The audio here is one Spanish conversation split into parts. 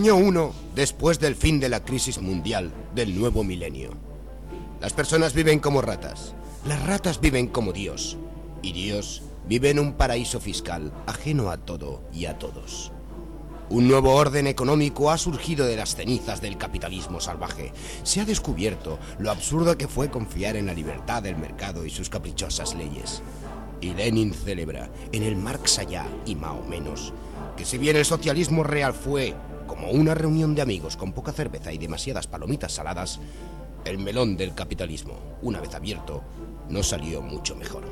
Año 1 después del fin de la crisis mundial del nuevo milenio. Las personas viven como ratas. Las ratas viven como Dios. Y Dios vive en un paraíso fiscal ajeno a todo y a todos. Un nuevo orden económico ha surgido de las cenizas del capitalismo salvaje. Se ha descubierto lo absurdo que fue confiar en la libertad del mercado y sus caprichosas leyes. Y Lenin celebra, en el Marx allá y Mao menos, que si bien el socialismo real fue como una reunión de amigos con poca cerveza y demasiadas palomitas saladas, el melón del capitalismo, una vez abierto, no salió mucho mejor.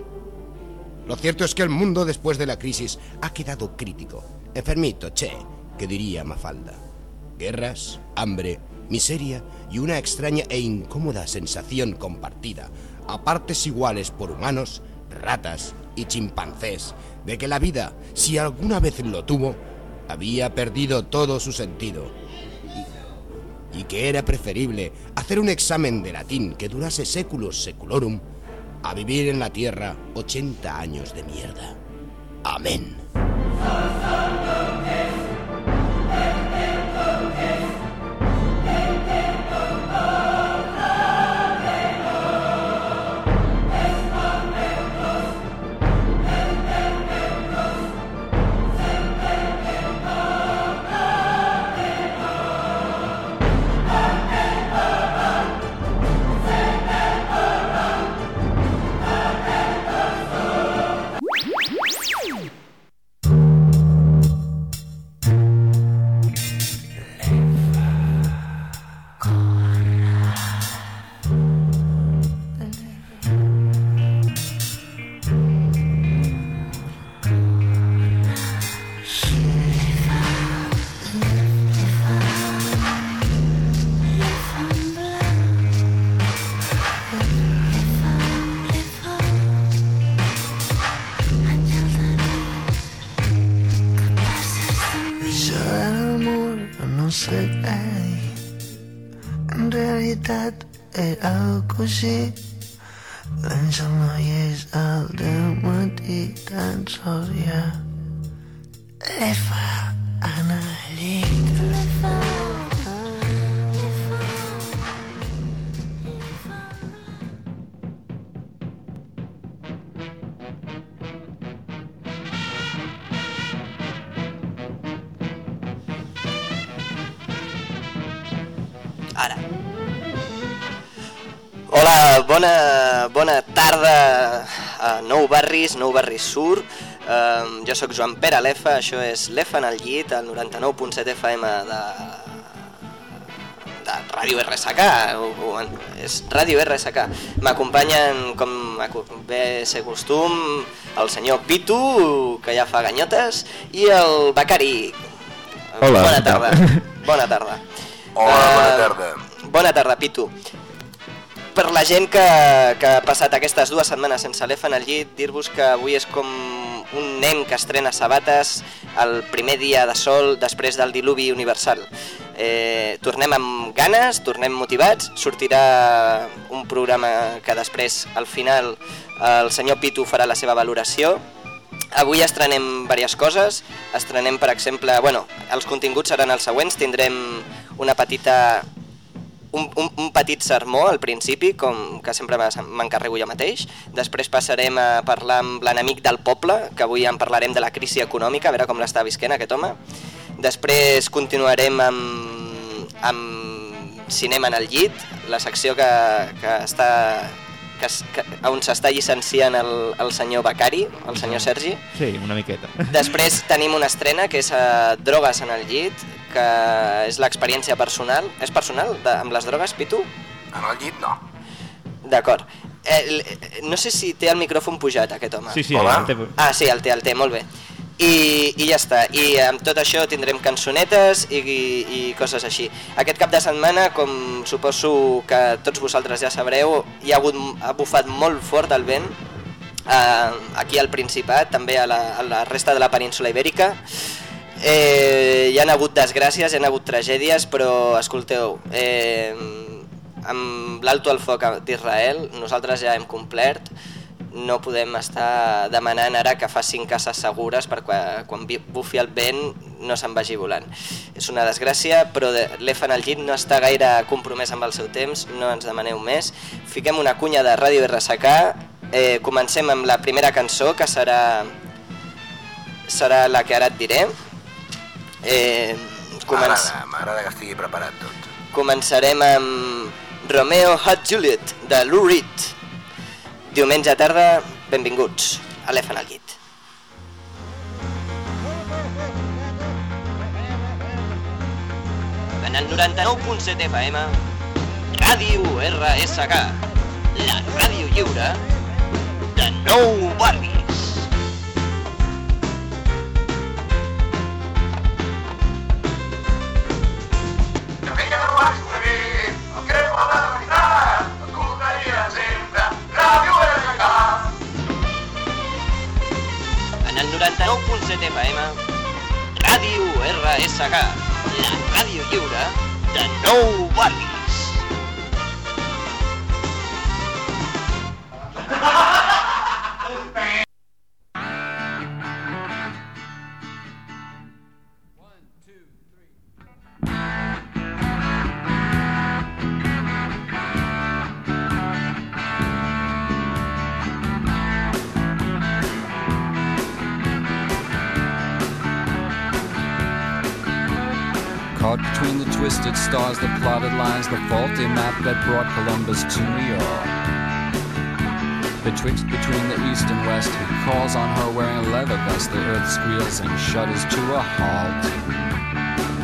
Lo cierto es que el mundo después de la crisis ha quedado crítico, enfermito, che, que diría Mafalda. Guerras, hambre, miseria y una extraña e incómoda sensación compartida, a partes iguales por humanos, ratas y chimpancés, de que la vida, si alguna vez lo tuvo, había perdido todo su sentido y, que era preferible hacer un examen de latín que durase séculos seculorum a vivir en la tierra 80 años de mierda. Amén. Bona, bona tarda a Nou Barris, Nou Barris Sur. Um, jo sóc Joan Pere Lefa, això és l'Efa en el llit, el 99.7 FM de, de Ràdio RSK, o, o, és Ràdio RSK. M'acompanyen, com ve ser costum, el senyor Pitu, que ja fa ganyotes, i el Becari. Hola, Bona tarda. Bona tarda. Hola, bona tarda. Bona tarda, Pitu. Per la gent que, que ha passat aquestes dues setmanes sense l'EFA en el llit, dir-vos que avui és com un nen que estrena sabates el primer dia de sol després del diluvi universal. Eh, tornem amb ganes, tornem motivats, sortirà un programa que després, al final, el senyor Pitu farà la seva valoració, Avui estrenem diverses coses, estrenem per exemple, bueno, els continguts seran els següents, tindrem una petita un, un, un petit sermó al principi, com que sempre m'encarrego jo mateix. Després passarem a parlar amb l'enemic del poble, que avui en parlarem de la crisi econòmica, a veure com l'està visquent aquest home. Després continuarem amb, amb cinema en el llit, la secció que, que està que, que, on s'està llicenciant el, el senyor Becari, el senyor Sergi. Sí, una miqueta. Després tenim una estrena que és uh, Drogues en el llit, que és l'experiència personal. És personal de, amb les drogues, Pitu? En el llit no. D'acord. Eh, l- no sé si té el micròfon pujat, aquest home. Sí, sí, Hola. el té... Ah, sí, el té, el té, molt bé. I, I ja està, i amb tot això tindrem cançonetes i, i, i coses així. Aquest cap de setmana, com suposo que tots vosaltres ja sabreu, hi ha, hagut, ha bufat molt fort el vent eh, aquí al Principat, també a la, a la resta de la península ibèrica. Eh, hi han hagut desgràcies, hi han hagut tragèdies, però escolteu, eh, amb l'alto al foc d'Israel nosaltres ja hem complert no podem estar demanant ara que facin cases segures per quan, quan bufi el vent no se'n vagi volant. És una desgràcia, però de- l'EFA en el llit no està gaire compromès amb el seu temps, no ens demaneu més. Fiquem una cunya de Ràdio RSK, eh, comencem amb la primera cançó, que serà, serà la que ara et diré. Eh, començ... M'agrada que estigui preparat tot. Començarem amb Romeo Hot Juliet, de Lou Reed. Diumenge tarda, benvinguts a l'EF en el llit. En el 99.7 FM, Ràdio RSK, la ràdio lliure de Nou Barris. 99.7 FM, Ràdio RSK, la ràdio lliure de Nou Barris. The faulty map that brought Columbus to New York. Betwixt between the east and west, he calls on her wearing a leather vest. The earth squeals and shudders to a halt.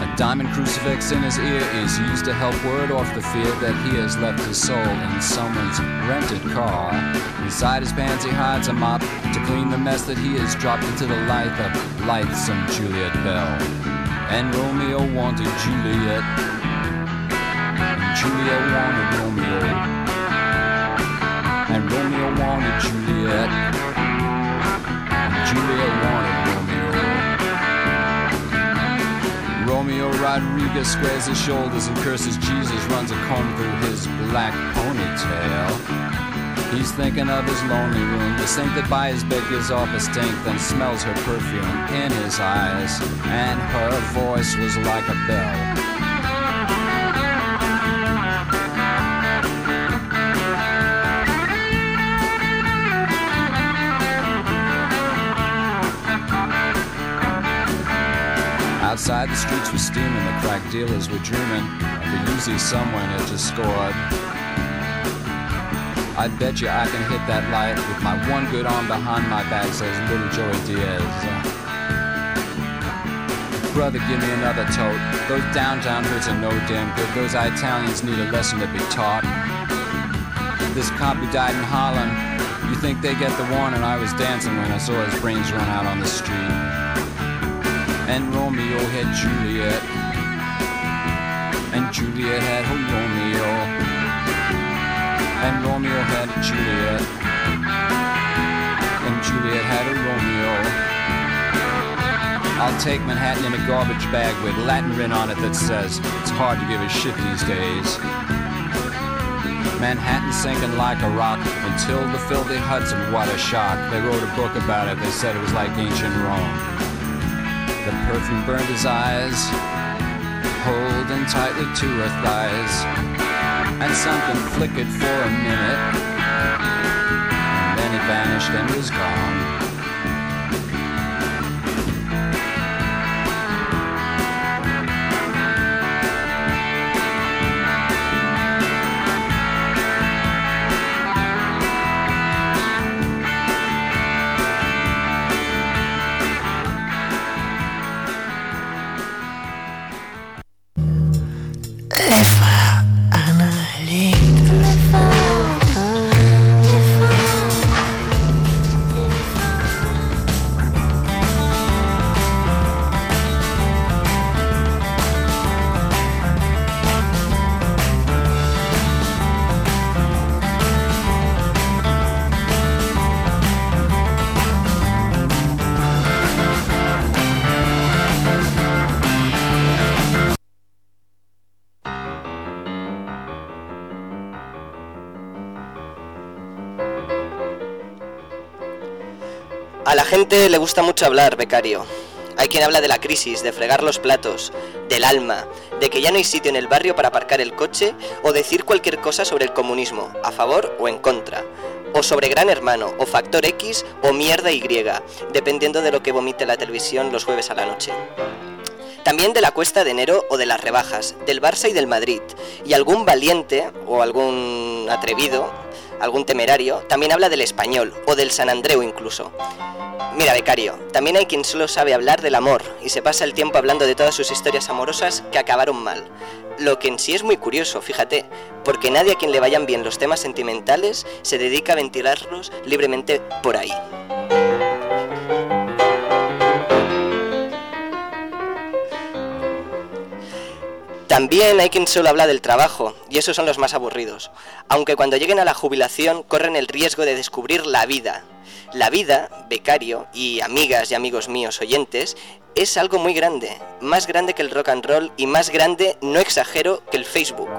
A diamond crucifix in his ear is used to help ward off the fear that he has left his soul in someone's rented car. Inside his pants, he hides a mop to clean the mess that he has dropped into the life of lightsome Juliet Bell. And Romeo wanted Juliet. Juliet wanted Romeo. Oh. And Romeo wanted Juliet. And Juliet wanted Romeo. Oh. Romeo Rodriguez squares his shoulders and curses Jesus, runs a comb through his black ponytail. He's thinking of his lonely room, that by his bed gives off a stink, then smells her perfume in his eyes, and her voice was like a bell. The streets were steaming, the crack dealers were dreaming of the Uzi someone had just scored. I bet you I can hit that light with my one good arm behind my back, says little Joey Diaz. Brother, give me another tote. Those downtown hoods are no damn good. Those Italians need a lesson to be taught. This cop who died in Holland, you think they get the warning? I was dancing when I saw his brains run out on the street. And Romeo had Juliet, and Juliet had her Romeo and Romeo had Juliet, and Juliet had a Romeo. I'll take Manhattan in a garbage bag with Latin written on it that says it's hard to give a shit these days. Manhattan sinking like a rock until the filthy Hudson, what a shock. They wrote a book about it, they said it was like ancient Rome. The perfume burned his eyes, holding tightly to her thighs and something flickered for a minute. And then it vanished and was gone. Le gusta mucho hablar, becario. Hay quien habla de la crisis, de fregar los platos, del alma, de que ya no hay sitio en el barrio para aparcar el coche o decir cualquier cosa sobre el comunismo, a favor o en contra. O sobre Gran Hermano, o Factor X, o Mierda Y, dependiendo de lo que vomite la televisión los jueves a la noche. También de la cuesta de enero o de las rebajas, del Barça y del Madrid. Y algún valiente o algún atrevido, algún temerario, también habla del español o del San Andreu incluso. Mira, becario, también hay quien solo sabe hablar del amor y se pasa el tiempo hablando de todas sus historias amorosas que acabaron mal. Lo que en sí es muy curioso, fíjate, porque nadie a quien le vayan bien los temas sentimentales se dedica a ventilarlos libremente por ahí. También hay quien solo habla del trabajo, y esos son los más aburridos, aunque cuando lleguen a la jubilación corren el riesgo de descubrir la vida. La vida, becario y amigas y amigos míos oyentes, es algo muy grande, más grande que el rock and roll y más grande, no exagero, que el Facebook.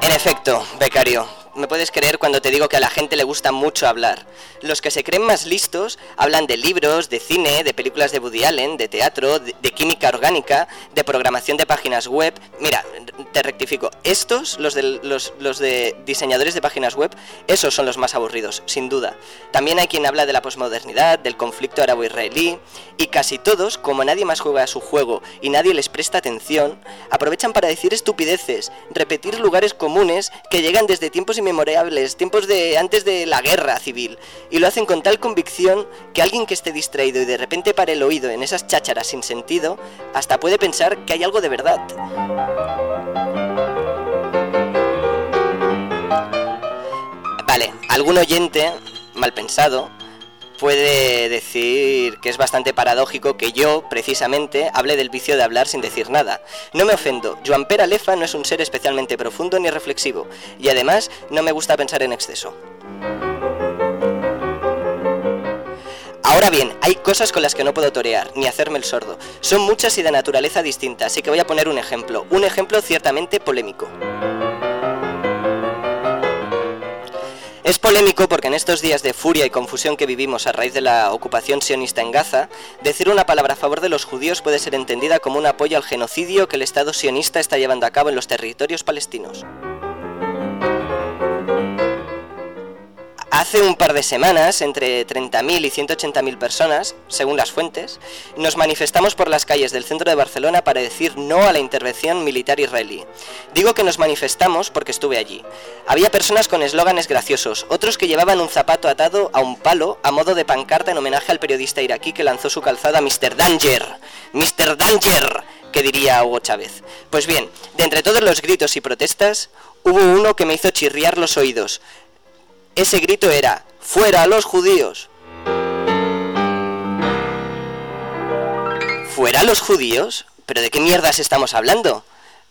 En efecto, becario, me puedes creer cuando te digo que a la gente le gusta mucho hablar. Los que se creen más listos hablan de libros, de cine, de películas de Woody Allen, de teatro, de, química orgánica, de programación de páginas web. Mira, te rectifico, estos, los de, diseñadores de páginas web, esos son los más aburridos, sin duda. También hay quien habla de la posmodernidad, del conflicto árabo-israelí, y casi todos, como nadie más juega a su juego y nadie les presta atención, aprovechan para decir estupideces, repetir lugares comunes que llegan desde tiempos inmemorables, tiempos de antes de la guerra civil, y lo hacen con tal convicción que alguien que esté distraído y de repente pare el oído en esas chácharas sin sentido, hasta puede pensar que hay algo de verdad. Vale, algún oyente mal pensado puede decir que es bastante paradójico que yo, precisamente, hable del vicio de hablar sin decir nada. No me ofendo, Joan Pera Lefa no es un ser especialmente profundo ni reflexivo, y además no me gusta pensar en exceso. Ahora bien, hay cosas con las que no puedo torear, ni hacerme el sordo. Son muchas y de naturaleza distinta, así que voy a poner un ejemplo, un ejemplo ciertamente polémico. Es polémico porque en estos días de furia y confusión que vivimos a raíz de la ocupación sionista en Gaza, decir una palabra a favor de los judíos puede ser entendida como un apoyo al genocidio que el Estado sionista está llevando a cabo en los territorios palestinos. Hace un par de semanas, entre 30.000 y 180.000 personas, según las fuentes, nos manifestamos por las calles del centro de Barcelona para decir no a la intervención militar israelí. Digo que nos manifestamos porque estuve allí. Había personas con eslóganes graciosos, otros que llevaban un zapato atado a un palo a modo de pancarta en homenaje al periodista iraquí que lanzó su calzada Mr. Danger. Mr. Danger, que diría Hugo Chávez. Pues bien, de entre todos los gritos y protestas, hubo uno que me hizo chirriar los oídos. Ese grito era, ¡Fuera los judíos! ¿Fuera los judíos? ¿Pero de qué mierdas estamos hablando?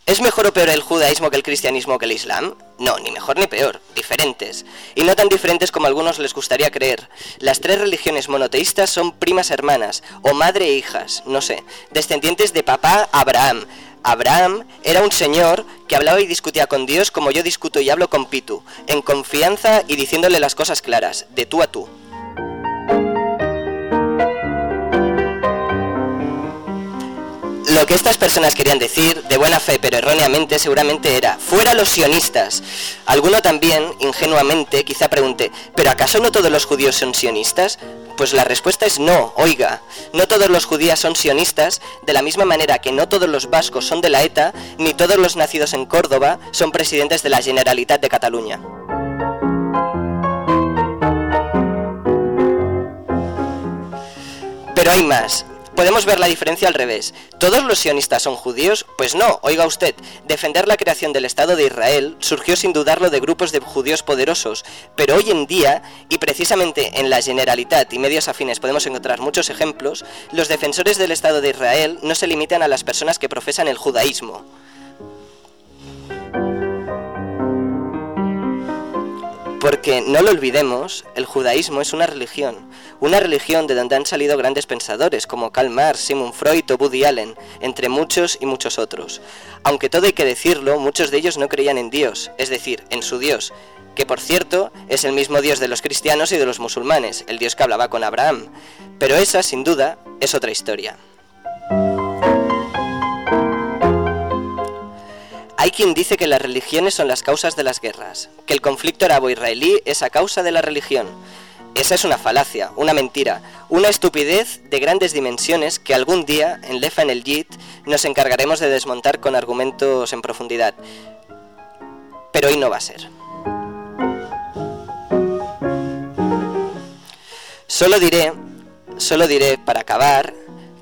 ¿Es mejor o peor el judaísmo que el cristianismo que el islam? No, ni mejor ni peor, diferentes. Y no tan diferentes como a algunos les gustaría creer. Las tres religiones monoteístas son primas hermanas, o madre e hijas, no sé, descendientes de papá Abraham. Abraham era un señor que hablaba y discutía con Dios como yo discuto y hablo con Pitu, en confianza y diciéndole las cosas claras, de tú a tú. Lo que estas personas querían decir, de buena fe pero erróneamente, seguramente era, fuera los sionistas. Alguno también, ingenuamente, quizá pregunte, ¿pero acaso no todos los judíos son sionistas? Pues la respuesta es no, oiga, no todos los judíos son sionistas, de la misma manera que no todos los vascos son de la ETA, ni todos los nacidos en Córdoba son presidentes de la Generalitat de Cataluña. Pero hay más. Podemos ver la diferencia al revés. ¿Todos los sionistas son judíos? Pues no, oiga usted, defender la creación del Estado de Israel surgió sin dudarlo de grupos de judíos poderosos, pero hoy en día, y precisamente en la Generalitat y medios afines podemos encontrar muchos ejemplos, los defensores del Estado de Israel no se limitan a las personas que profesan el judaísmo. Porque no lo olvidemos, el judaísmo es una religión, una religión de donde han salido grandes pensadores como Karl Marx, Sigmund Freud o Woody Allen, entre muchos y muchos otros. Aunque todo hay que decirlo, muchos de ellos no creían en Dios, es decir, en su Dios, que por cierto es el mismo Dios de los cristianos y de los musulmanes, el Dios que hablaba con Abraham. Pero esa, sin duda, es otra historia. Hay quien dice que las religiones son las causas de las guerras, que el conflicto arabo-israelí es a causa de la religión. Esa es una falacia, una mentira, una estupidez de grandes dimensiones que algún día en Lefa en el Yit nos encargaremos de desmontar con argumentos en profundidad. Pero hoy no va a ser. Solo diré, solo diré para acabar,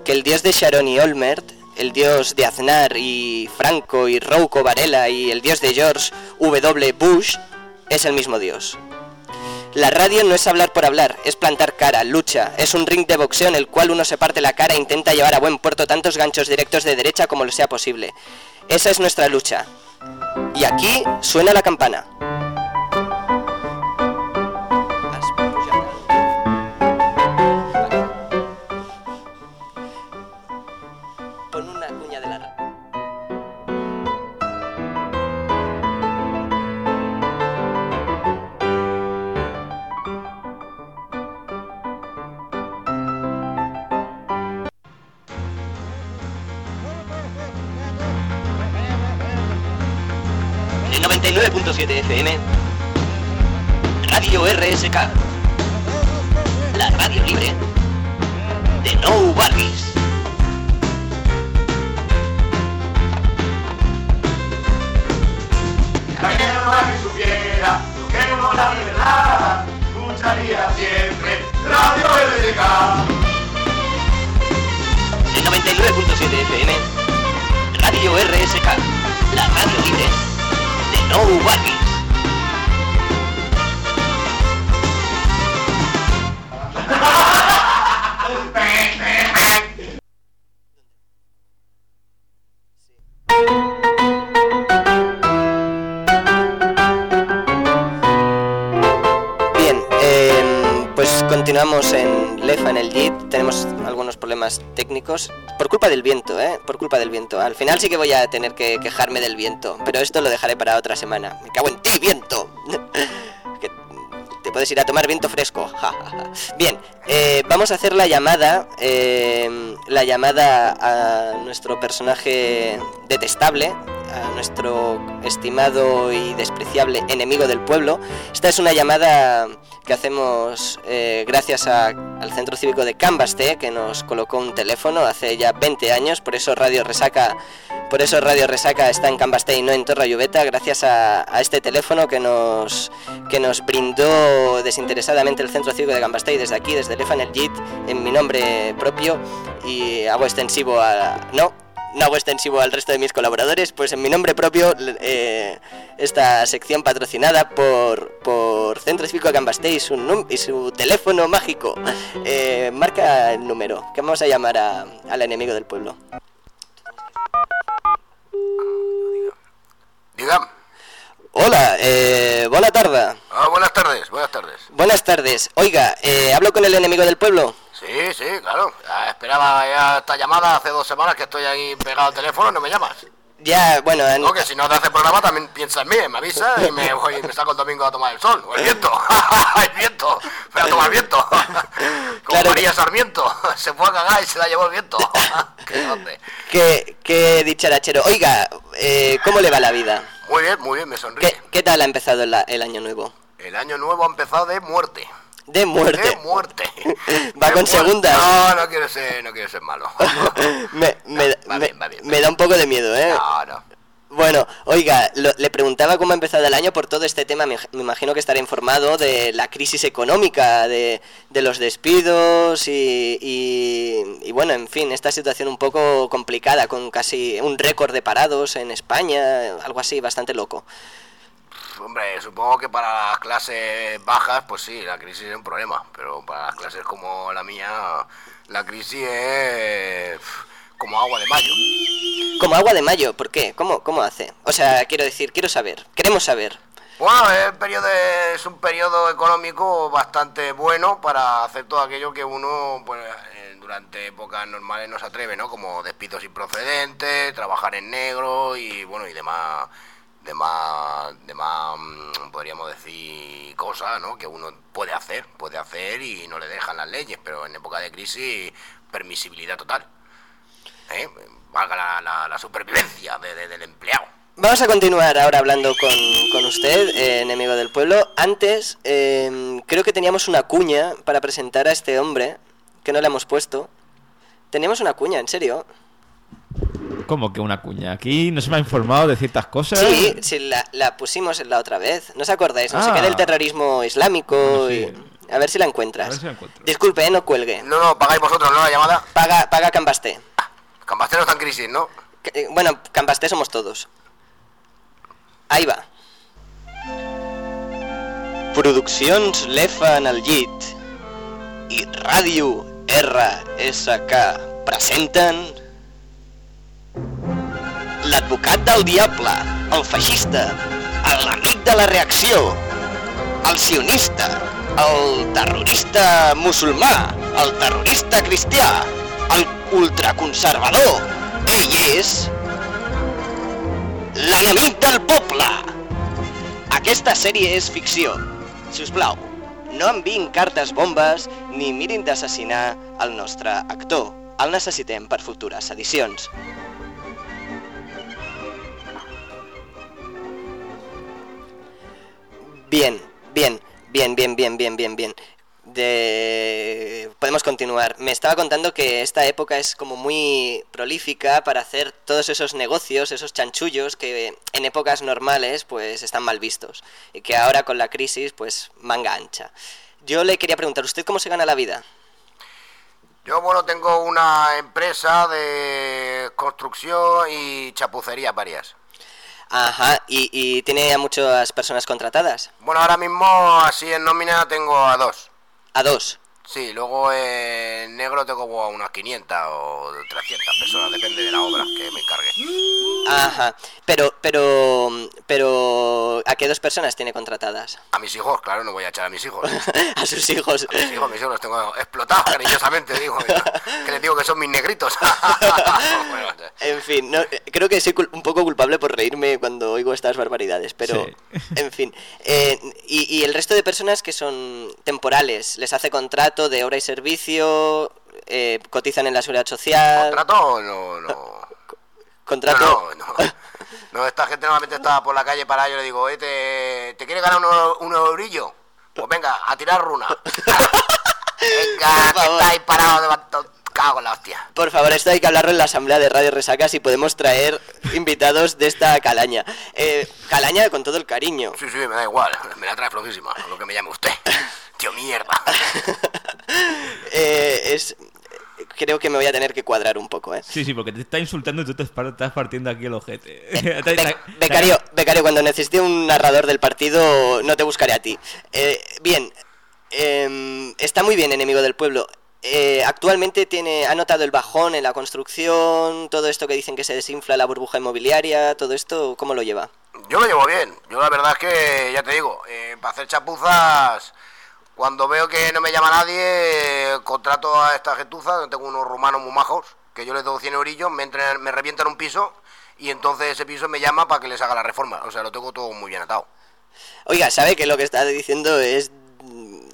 que el dios de Sharon y Olmert, el dios de Aznar y Franco y Rouco Varela y el dios de George W. Bush es el mismo dios. La radio no es hablar por hablar, es plantar cara, lucha, es un ring de boxeo en el cual uno se parte la cara e intenta llevar a buen puerto tantos ganchos directos de derecha como lo sea posible. Esa es nuestra lucha. Y aquí suena la campana. 89.7 FM, Radio RSK, la radio libre de No Barbies. La que no supiera lo que uno la verdad, escucharía siempre Radio RSK. El 99.7 FM, Radio RSK, la radio libre Bien, eh, pues continuamos en Lefa en el JIT. Tenemos problemas técnicos por culpa del viento, ¿eh? Por culpa del viento. Al final sí que voy a tener que quejarme del viento, pero esto lo dejaré para otra semana. Me cago en ti, viento. Te puedes ir a tomar viento fresco. Bien, eh, vamos a hacer la llamada, eh, la llamada a nuestro personaje detestable, a nuestro estimado y despreciable enemigo del pueblo. Esta es una llamada que hacemos eh, gracias a- al Centro Cívico de Canvaste, que nos colocó un teléfono hace ya 20 años, por eso Radio Resaca, por eso Radio Resaca está en Canvaste y no en Torre Lluveta, gracias a, este teléfono que nos, que nos brindó desinteresadamente el Centro Cívico de Canvaste y desde aquí, desde el en el JIT, en mi nombre propio y hago extensivo a... No, no hago extensivo al resto de mis colaboradores, pues en mi nombre propio, eh, esta sección patrocinada por, por Centro Cívico Cambasté y su, y su teléfono mágico. Eh, marca el número, que vamos a llamar a- al enemigo del pueblo. Diga. Hola, eh, buena tarde. Ah, buenas tardes, buenas tardes. Buenas tardes. Oiga, eh, ¿hablo con el enemigo del pueblo? Sí, sí, claro. Ya esperaba ya esta llamada hace dos semanas que estoy ahí pegado al teléfono, no me llamas. Ya, bueno, en- No, que si no te hace programa también piensa en mí, me avisa y me voy me saco el domingo a tomar el sol. O el viento. el viento. Voy a tomar viento. Como Claro María Sarmiento. Se fue a cagar y se la llevó el viento. Qué qué, qué dicharachero. Oiga, eh, ¿cómo le va la vida? Muy bien, muy bien, me sonríe. ¿Qué, qué tal ha empezado el, el año nuevo? El año nuevo ha empezado de muerte. De muerte. De muerte. Va De con muerte. segundas. No, no quiero ser, no quiero ser malo. me, me- Va me- bien, va bien. me da un poco de miedo, ¿eh? No, no. Bueno, oiga, lo- le preguntaba cómo ha empezado el año por todo este tema. Me, me imagino que estará informado de la crisis económica, de, de los despidos y, y- y, bueno, en fin, esta situación un poco complicada, con casi un récord de parados en España, algo así, bastante loco. Hombre, supongo que para las clases bajas, pues sí, la crisis es un problema, pero para las clases como la mía, la crisis es como agua de mayo. Como agua de mayo, ¿por qué? ¿Cómo, cómo hace? O sea, quiero decir, quiero saber, queremos saber. Bueno, es, periodo, es un periodo económico bastante bueno para hacer todo aquello que uno pues, eh, durante épocas normales no se atreve, ¿no? Como despidos improcedentes, trabajar en negro y bueno y demás, demás, demás mm, podríamos decir cosas, ¿no? Que uno puede hacer, puede hacer y no le dejan las leyes, pero en época de crisis permisibilidad total. ¿eh? Valga la, la- la supervivencia de- de- del empleado. Vamos a continuar ahora hablando con, con usted, eh, enemigo del pueblo. Antes, eh, creo que teníamos una cuña para presentar a este hombre, que no le hemos puesto. Teníamos una cuña, en serio. ¿Cómo que una cuña? Aquí no se me ha informado de ciertas cosas. Sí, sí, la, la pusimos la otra vez. ¿No os acordáis? No sé Ah. qué del terrorismo islámico. Bueno, sí. y- A ver si la encuentras. A ver si la encuentro. Disculpe, eh, no cuelgue. No, no, pagáis vosotros, ¿no? La llamada. Paga, paga Cambasté. Campastero está en crisis, ¿no? Que- eh, Bueno, Cambasté somos todos. Ahí va. Produccions Lefa en el llit i Ràdio RSK presenten l'advocat del diable, el feixista, l'amic de la reacció, el sionista, el terrorista musulmà, el terrorista cristià, el ultraconservador. Ell és l'enemic del poble. Aquesta sèrie és ficció. Si us plau, no enviïn cartes bombes ni mirin d'assassinar el nostre actor. El necessitem per futures edicions. Bien, bien, bien, bien, bien, bien, bien, bien. De... Podemos continuar. Me estaba contando que esta época es como muy prolífica para hacer todos esos negocios, esos chanchullos que en épocas normales pues están mal vistos y que ahora con la crisis pues manga ancha. Yo le quería preguntar, ¿usted cómo se gana la vida? Yo, bueno, tengo una empresa de construcción y chapucería varias. Ajá, ¿y, y tiene a muchas personas contratadas? Bueno, ahora mismo, así en nómina, tengo a dos. A dos. Sí, luego en negro tengo como a unas 500 o 300 personas, depende de la obra que me encargue. Ajá, pero, pero, pero, ¿a qué dos personas tiene contratadas? A mis hijos, claro, no voy a echar a mis hijos. a sus hijos. Mis hijos, mis hijos los tengo explotados cariñosamente, digo. Que les digo que son mis negritos. Bueno, En fin, no, creo que soy cul- un poco culpable por reírme cuando oigo estas barbaridades, pero, Sí. en fin. Eh, y, y el resto de personas que son temporales, les hace contrato de hora y servicio, eh, cotizan en la seguridad social. ¿Contrato? No, no. contrato. No, no, no. No, esta gente normalmente está por la calle para yo le digo, "Oye, ¿te, ¿te quieres ganar unos un eurillo? Pues venga, a tirar runa. venga, que estáis parados de Cago en la hostia. Por favor, esto hay que hablarlo en la asamblea de Radio Resaca si podemos traer invitados de esta calaña. Eh, calaña con todo el cariño. Sí, sí, me da igual. Me la trae flojísima, lo que me llame usted. Tío mierda. Eh, es, creo que me voy a tener que cuadrar un poco, ¿eh? Sí, sí, porque te está insultando y tú te estás partiendo aquí el ojete. Be- becario, becario, cuando necesite un narrador del partido, no te buscaré a ti. Eh, bien, em, está muy bien, enemigo del pueblo. Eh, actualmente tiene, ha notado el bajón en la construcción, todo esto que dicen que se desinfla la burbuja inmobiliaria, todo esto, ¿cómo lo lleva? Yo lo llevo bien. Yo la verdad es que, ya te digo, eh, para hacer chapuzas, cuando veo que no me llama nadie, contrato a esta gentuza, tengo unos rumanos muy majos, que yo les doy 100 eurillos, me, me revientan un piso y entonces ese piso me llama para que les haga la reforma. O sea, lo tengo todo muy bien atado. Oiga, sabe que lo que está diciendo es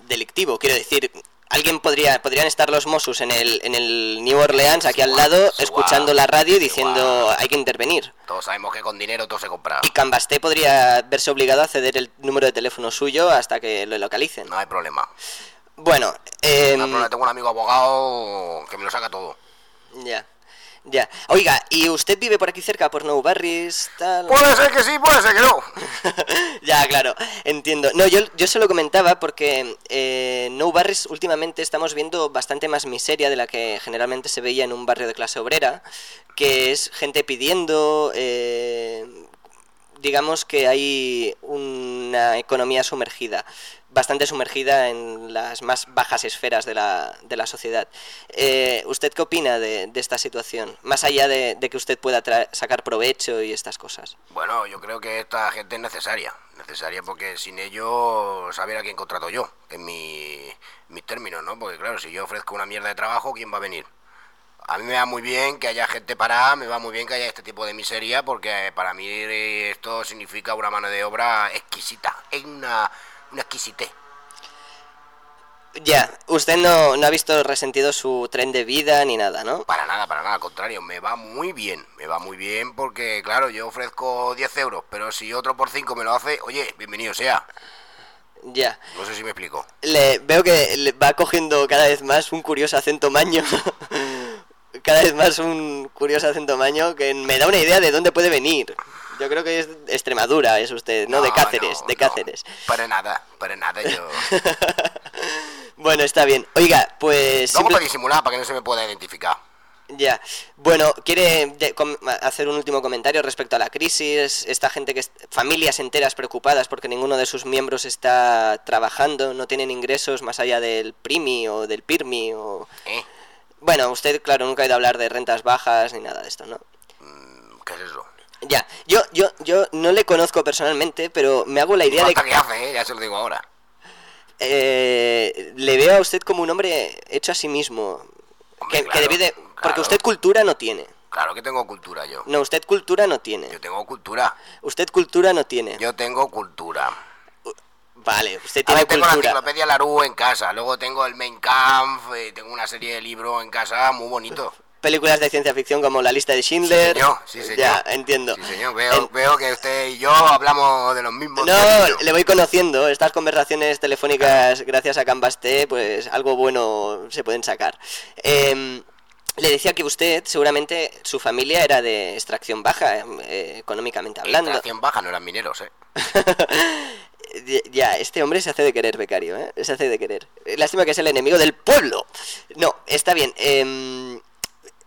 delictivo, quiero decir, alguien podría, podrían estar los Mossos en el, en el New Orleans, aquí al lado, escuchando la radio y diciendo hay que intervenir. Todos sabemos que con dinero todo se compra. Y Cambasté podría verse obligado a ceder el número de teléfono suyo hasta que lo localicen. No hay problema. Bueno, em, No hay problema. Tengo un amigo abogado que me lo saca todo. ya, ya. Oiga, ¿y usted vive por aquí cerca, por Nou Barris, tal? Puede ser que sí, puede ser que no. ya, claro, entiendo. No, yo, yo se lo comentaba porque eh, Nou Barris últimamente estamos viendo bastante más miseria de la que generalmente se veía en un barrio de clase obrera, que es gente pidiendo, eh, digamos que hay una economía sumergida. Bastante sumergida en las más bajas esferas de la, de la sociedad. Eh, ¿Usted qué opina de, de esta situación? Más allá de, que usted pueda sacar provecho y estas cosas. Bueno, yo creo que esta gente es necesaria. Necesaria porque sin ellos saber a quién contrato yo, en mi, mis términos, ¿no? Porque claro, si yo ofrezco una mierda de trabajo, ¿quién va a venir? A mí me va muy bien que haya gente parada, me va muy bien que haya este tipo de miseria, porque para mí eh, esto significa una mano de obra exquisita, es una, una exquisitez. Ya, usted no, no ha visto resentido su tren de vida ni nada, ¿no? Para nada, para nada, al contrario, me va muy bien, me va muy bien porque, claro, yo ofrezco 10 euros, pero si otro por 5 me lo hace, oye, bienvenido sea. Ya. No sé si me explico. Le, veo que le va cogiendo cada vez más un curioso acento maño. cada vez más un curioso acento maño que me da una idea de dónde puede venir. Yo creo que es de Extremadura, es usted, no, de Cáceres, no, de no, Cáceres. Para nada, para nada, yo... Bueno, está bien. Oiga, pues... Luego simple- para disimular, para que no se me pueda identificar. Ya. Bueno, ¿quiere hacer un último comentario respecto a la crisis? Esta gente que... es- Familias enteras preocupadas porque ninguno de sus miembros está trabajando, no tienen ingresos más allá del PRIMI o del PIRMI o... ¿Eh? Bueno, usted, claro, nunca ha ido a hablar de rentas bajas ni nada de esto, ¿no? ¿Qué es eso? Ya, yo, yo, yo no le conozco personalmente, pero me hago la idea de que que hace, ¿eh? Ya se lo digo ahora. eh, le veo a usted como un hombre hecho a sí mismo. Hombre, Que, que claro, debe de... claro. Porque usted cultura no tiene. Claro que tengo cultura yo. No, usted cultura no tiene. Yo tengo cultura. Usted cultura no tiene. Yo tengo cultura. Vale, usted tiene ver, tengo la enciclopedia Larú en casa, luego tengo el Main Kampf, eh, tengo una serie de libros en casa muy bonito. Películas de ciencia ficción como La lista de Schindler. señor, sí, señor. Ya, entiendo. Sí, señor, veo, En- veo que usted y yo hablamos de los mismos. No, le voy conociendo. Estas conversaciones telefónicas, gracias a Canvas.t, pues algo bueno se pueden sacar. Em, le decía que usted, seguramente, su familia era de extracción baja, em, eh, económicamente hablando. Extracción baja, no eran mineros, ¿eh? Ya- este hombre se hace de querer, becario, ¿eh? Se hace de querer. Lástima que es el enemigo del pueblo. No, está bien. em,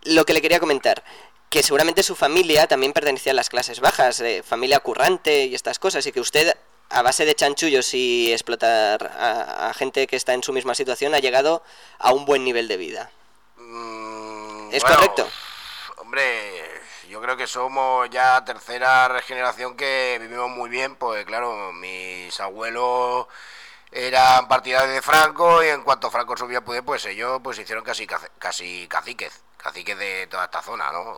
lo que le quería comentar, que seguramente su familia también pertenecía a las clases bajas, eh, familia currante y estas cosas, y que usted, a base de chanchullos y explotar a, a gente que está en su misma situación, ha llegado a un buen nivel de vida. Mm, ¿Es bueno, correcto? Hombre, yo creo que somos ya tercera generación que vivimos muy bien, pues claro, mis abuelos eran partidarios de Franco y en cuanto Franco subió al poder, pues ellos pues hicieron casi casi caciques, caciques de toda esta zona, ¿no?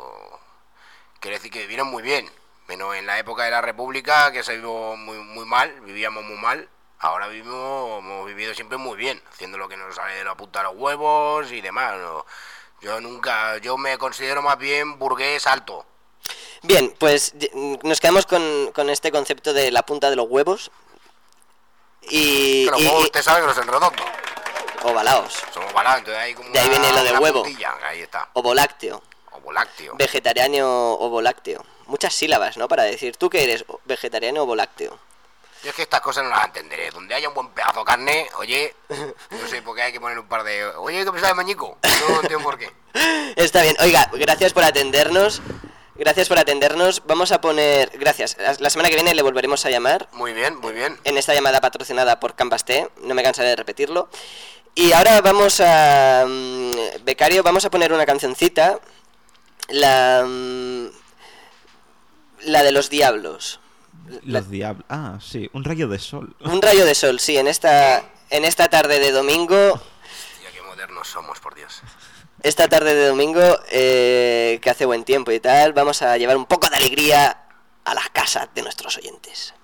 Quiere decir que vivieron muy bien, menos en la época de la República que se vivió muy, muy mal, vivíamos muy mal. Ahora vivimos, hemos vivido siempre muy bien, haciendo lo que nos sale de la punta de los huevos y demás. ¿no? Yo nunca, yo me considero más bien burgués alto. Bien, pues nos quedamos con, con este concepto de la punta de los huevos. Y, Pero y- como y- usted sabe que no son redondos, ovalaos, somos balados, entonces hay como De ahí una- viene lo de huevo. puntilla, ahí está, ovo lácteo. o lácteo. Vegetariano ovo lácteo. Muchas sílabas, ¿no? Para decir, ¿tú qué eres? ¿Vegetariano ovo lácteo? Yo es que estas cosas no las entenderé. Donde haya un buen pedazo de carne, oye, no sé por qué hay que poner un par de... Oye, ¿qué pensás de mañico? No entiendo por qué. Está bien. Oiga, gracias por atendernos. Gracias por atendernos. Vamos a poner... Gracias. La, la semana que viene le volveremos a llamar. Muy bien, muy bien. En esta llamada patrocinada por Canvas T. No me cansaré de repetirlo. Y ahora vamos a... mm, Becario, vamos a poner una cancioncita. La... mm, La de los diablos. Los diablos. Ah, sí, un rayo de sol. Un rayo de sol, sí, en esta, en esta tarde de domingo, Ya qué modernos somos, por Dios. esta tarde de domingo, eh, que hace buen tiempo y tal, vamos a llevar un poco de alegría a las casas de nuestros oyentes.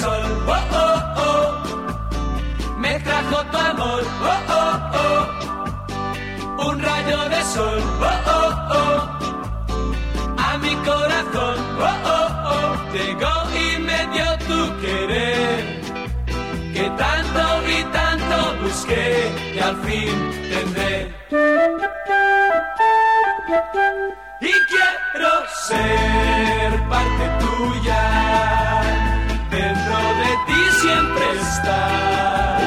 Sol, oh oh oh me trajo tu amor, sol, oh oh oh, a mi corazón, oh oh oh, llegó y me dio tu querer, que tanto y tanto busqué y al fin tendré. Y quiero ser parte tuya, dentro de ti siempre estar,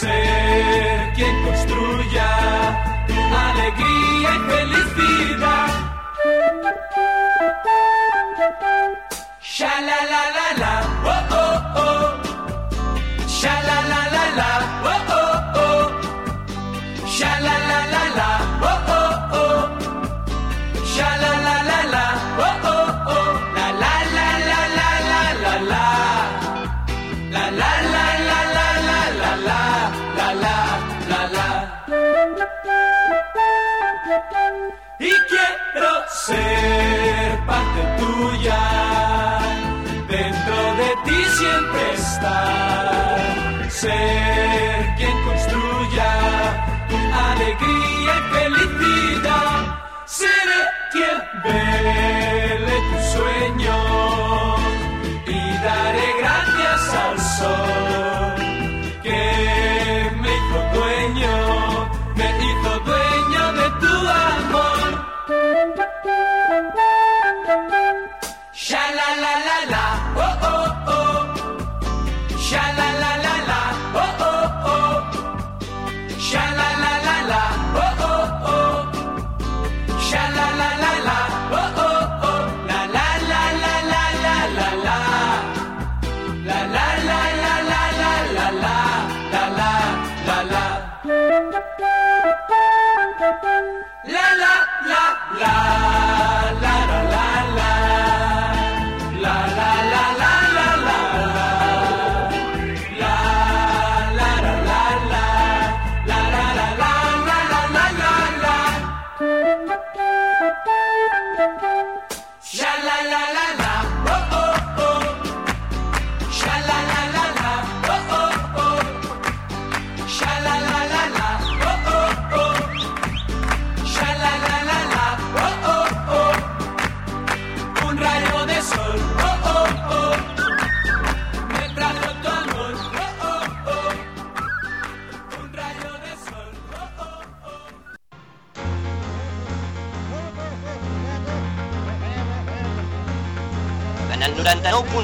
ser Sha la la la la, oh, oh.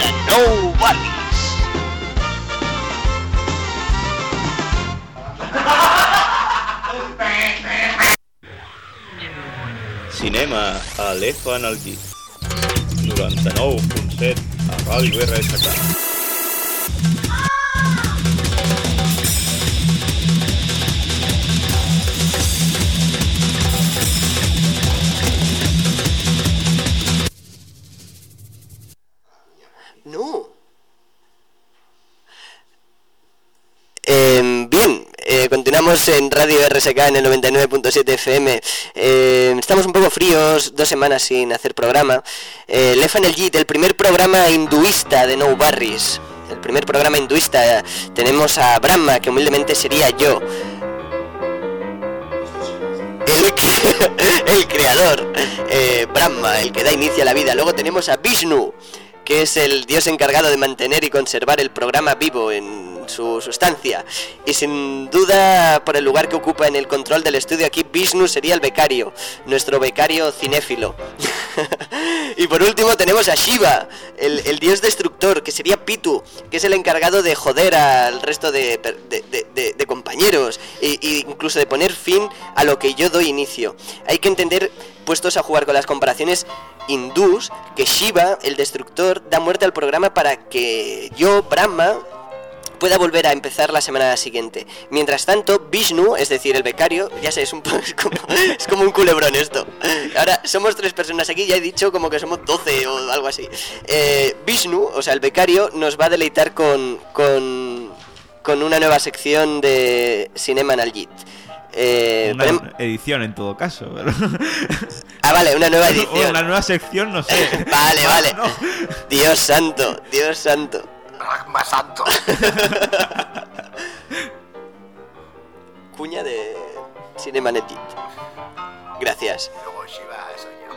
de Nou Barris. Cinema a l'F en el llit. 99.7 a Ràdio RSK. En Radio RSK en el 99.7 FM. Eh, estamos un poco fríos, dos semanas sin hacer programa. Eh, el JIT, el primer programa hinduista de No Barris. El primer programa hinduista. Tenemos a Brahma, que humildemente sería yo. El, el creador, eh, Brahma, el que da inicio a la vida. Luego tenemos a Vishnu, que es el dios encargado de mantener y conservar el programa vivo en su sustancia. Y sin duda, por el lugar que ocupa en el control del estudio aquí, Vishnu sería el becario, nuestro becario cinéfilo. y por último tenemos a Shiva, el, dios destructor, que sería Pitu, que es el encargado de joder al resto de compañeros e, e incluso de poner fin a lo que yo doy inicio. Hay que entender, puestos a jugar con las comparaciones hindús, que Shiva, el destructor, da muerte al programa para que yo, Brahma, pueda volver a empezar la semana siguiente. Mientras tanto, Vishnu, es decir, el becario, ya sé, es, un, es, como, es como un culebrón esto. Ahora, somos tres personas aquí, ya he dicho como que somos 12 o algo así. Eh, Vishnu, o sea, el becario, nos va a deleitar con, con, con una nueva sección de Cinema Analyt. Eh, Una ponem- edición en todo caso. pero- Ah, vale, una nueva O edición. una nueva sección, no sé. Vale, vale. No. Dios santo, Dios santo. Más santo. Cuña de Cinemanetit. Gracias. Luego Shiva, soy yo.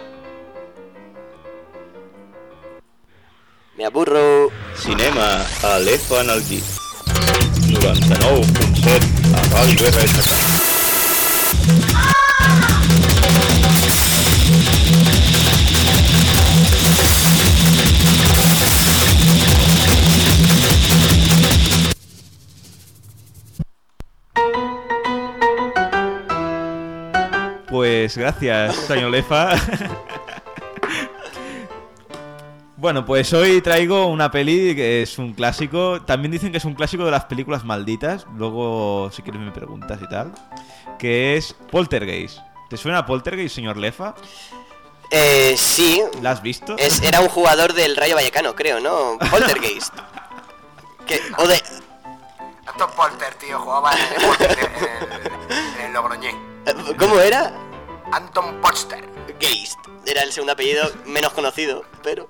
Me aburro. Cinema a l'Elefant al llit. 99.7 a Ràdio RSK. Pues gracias, señor Lefa. Bueno, pues hoy traigo una peli que es un clásico. También dicen que es un clásico de las películas malditas. Luego, si quieres, me preguntas y tal. Que es Poltergeist. ¿Te suena Poltergeist, señor Lefa? Eh, sí. ¿La has visto? Es, era un jugador del Rayo Vallecano, creo, ¿no? Poltergeist. Que, o de... Anton Polter, tío, jugaba en el, en el, en el Logroñés. ¿Cómo era? Anton Polster. Geist. Era el segundo apellido menos conocido, pero...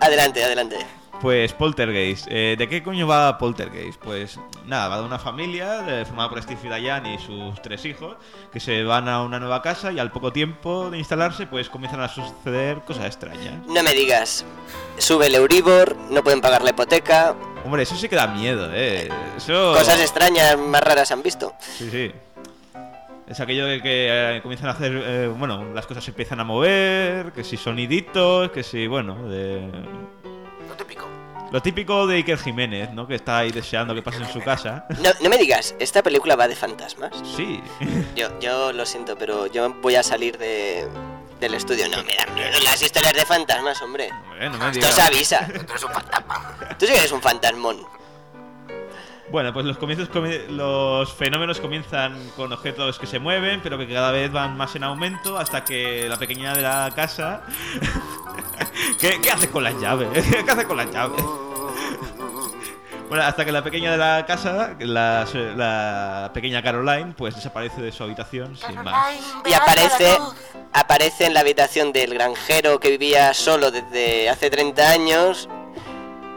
Adelante, adelante. Pues Poltergeist. Eh, ¿De qué coño va Poltergeist? Pues nada, va de una familia eh, formada por Steve Dayan y sus tres hijos que se van a una nueva casa y al poco tiempo de instalarse pues comienzan a suceder cosas extrañas. No me digas. Sube el Euribor, no pueden pagar la hipoteca. Hombre, eso sí que da miedo, ¿eh? Eso... Cosas extrañas más raras han visto. Sí, sí. Es aquello de que eh, comienzan a hacer, eh, bueno, las cosas se empiezan a mover, que si soniditos, que si, bueno, de... Lo típico. Lo típico de Iker Jiménez, ¿no? Que está ahí deseando que pase en su casa. No, no me digas, ¿esta película va de fantasmas? Sí. Yo, yo lo siento, pero yo voy a salir de, del estudio. No me dan miedo las historias de fantasmas, hombre. No me Esto se avisa. Tú eres un fantasma. Tú sí que eres un fantasmón. Bueno, pues los comienzos comi- los fenómenos comienzan con objetos que se mueven, pero que cada vez van más en aumento hasta que la pequeña de la casa ¿Qué, qué hace con las llaves? ¿Qué hace con las llaves? Bueno, hasta que la pequeña de la casa, la, la pequeña Caroline, pues desaparece de su habitación sin más. Y aparece, aparece en la habitación del granjero que vivía solo desde hace 30 años,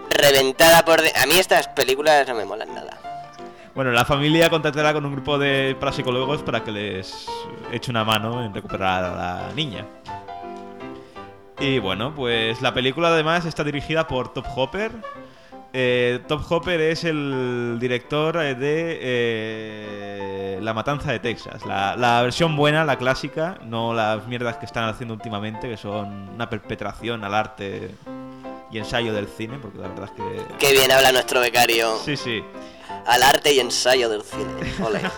reventada por... de- A mí estas películas no me molan nada. Bueno, la familia contactará con un grupo de parapsicólogos para que les eche una mano en recuperar a la niña. Y bueno, pues la película además está dirigida por Top Hopper. Eh, Top Hopper es el director eh, de eh, La Matanza de Texas. La, la versión buena, la clásica, no las mierdas que están haciendo últimamente, que son una perpetración al arte y ensayo del cine, porque la verdad es que... Qué bien habla nuestro becario. Sí, sí. Al arte y ensayo del cine. Ole.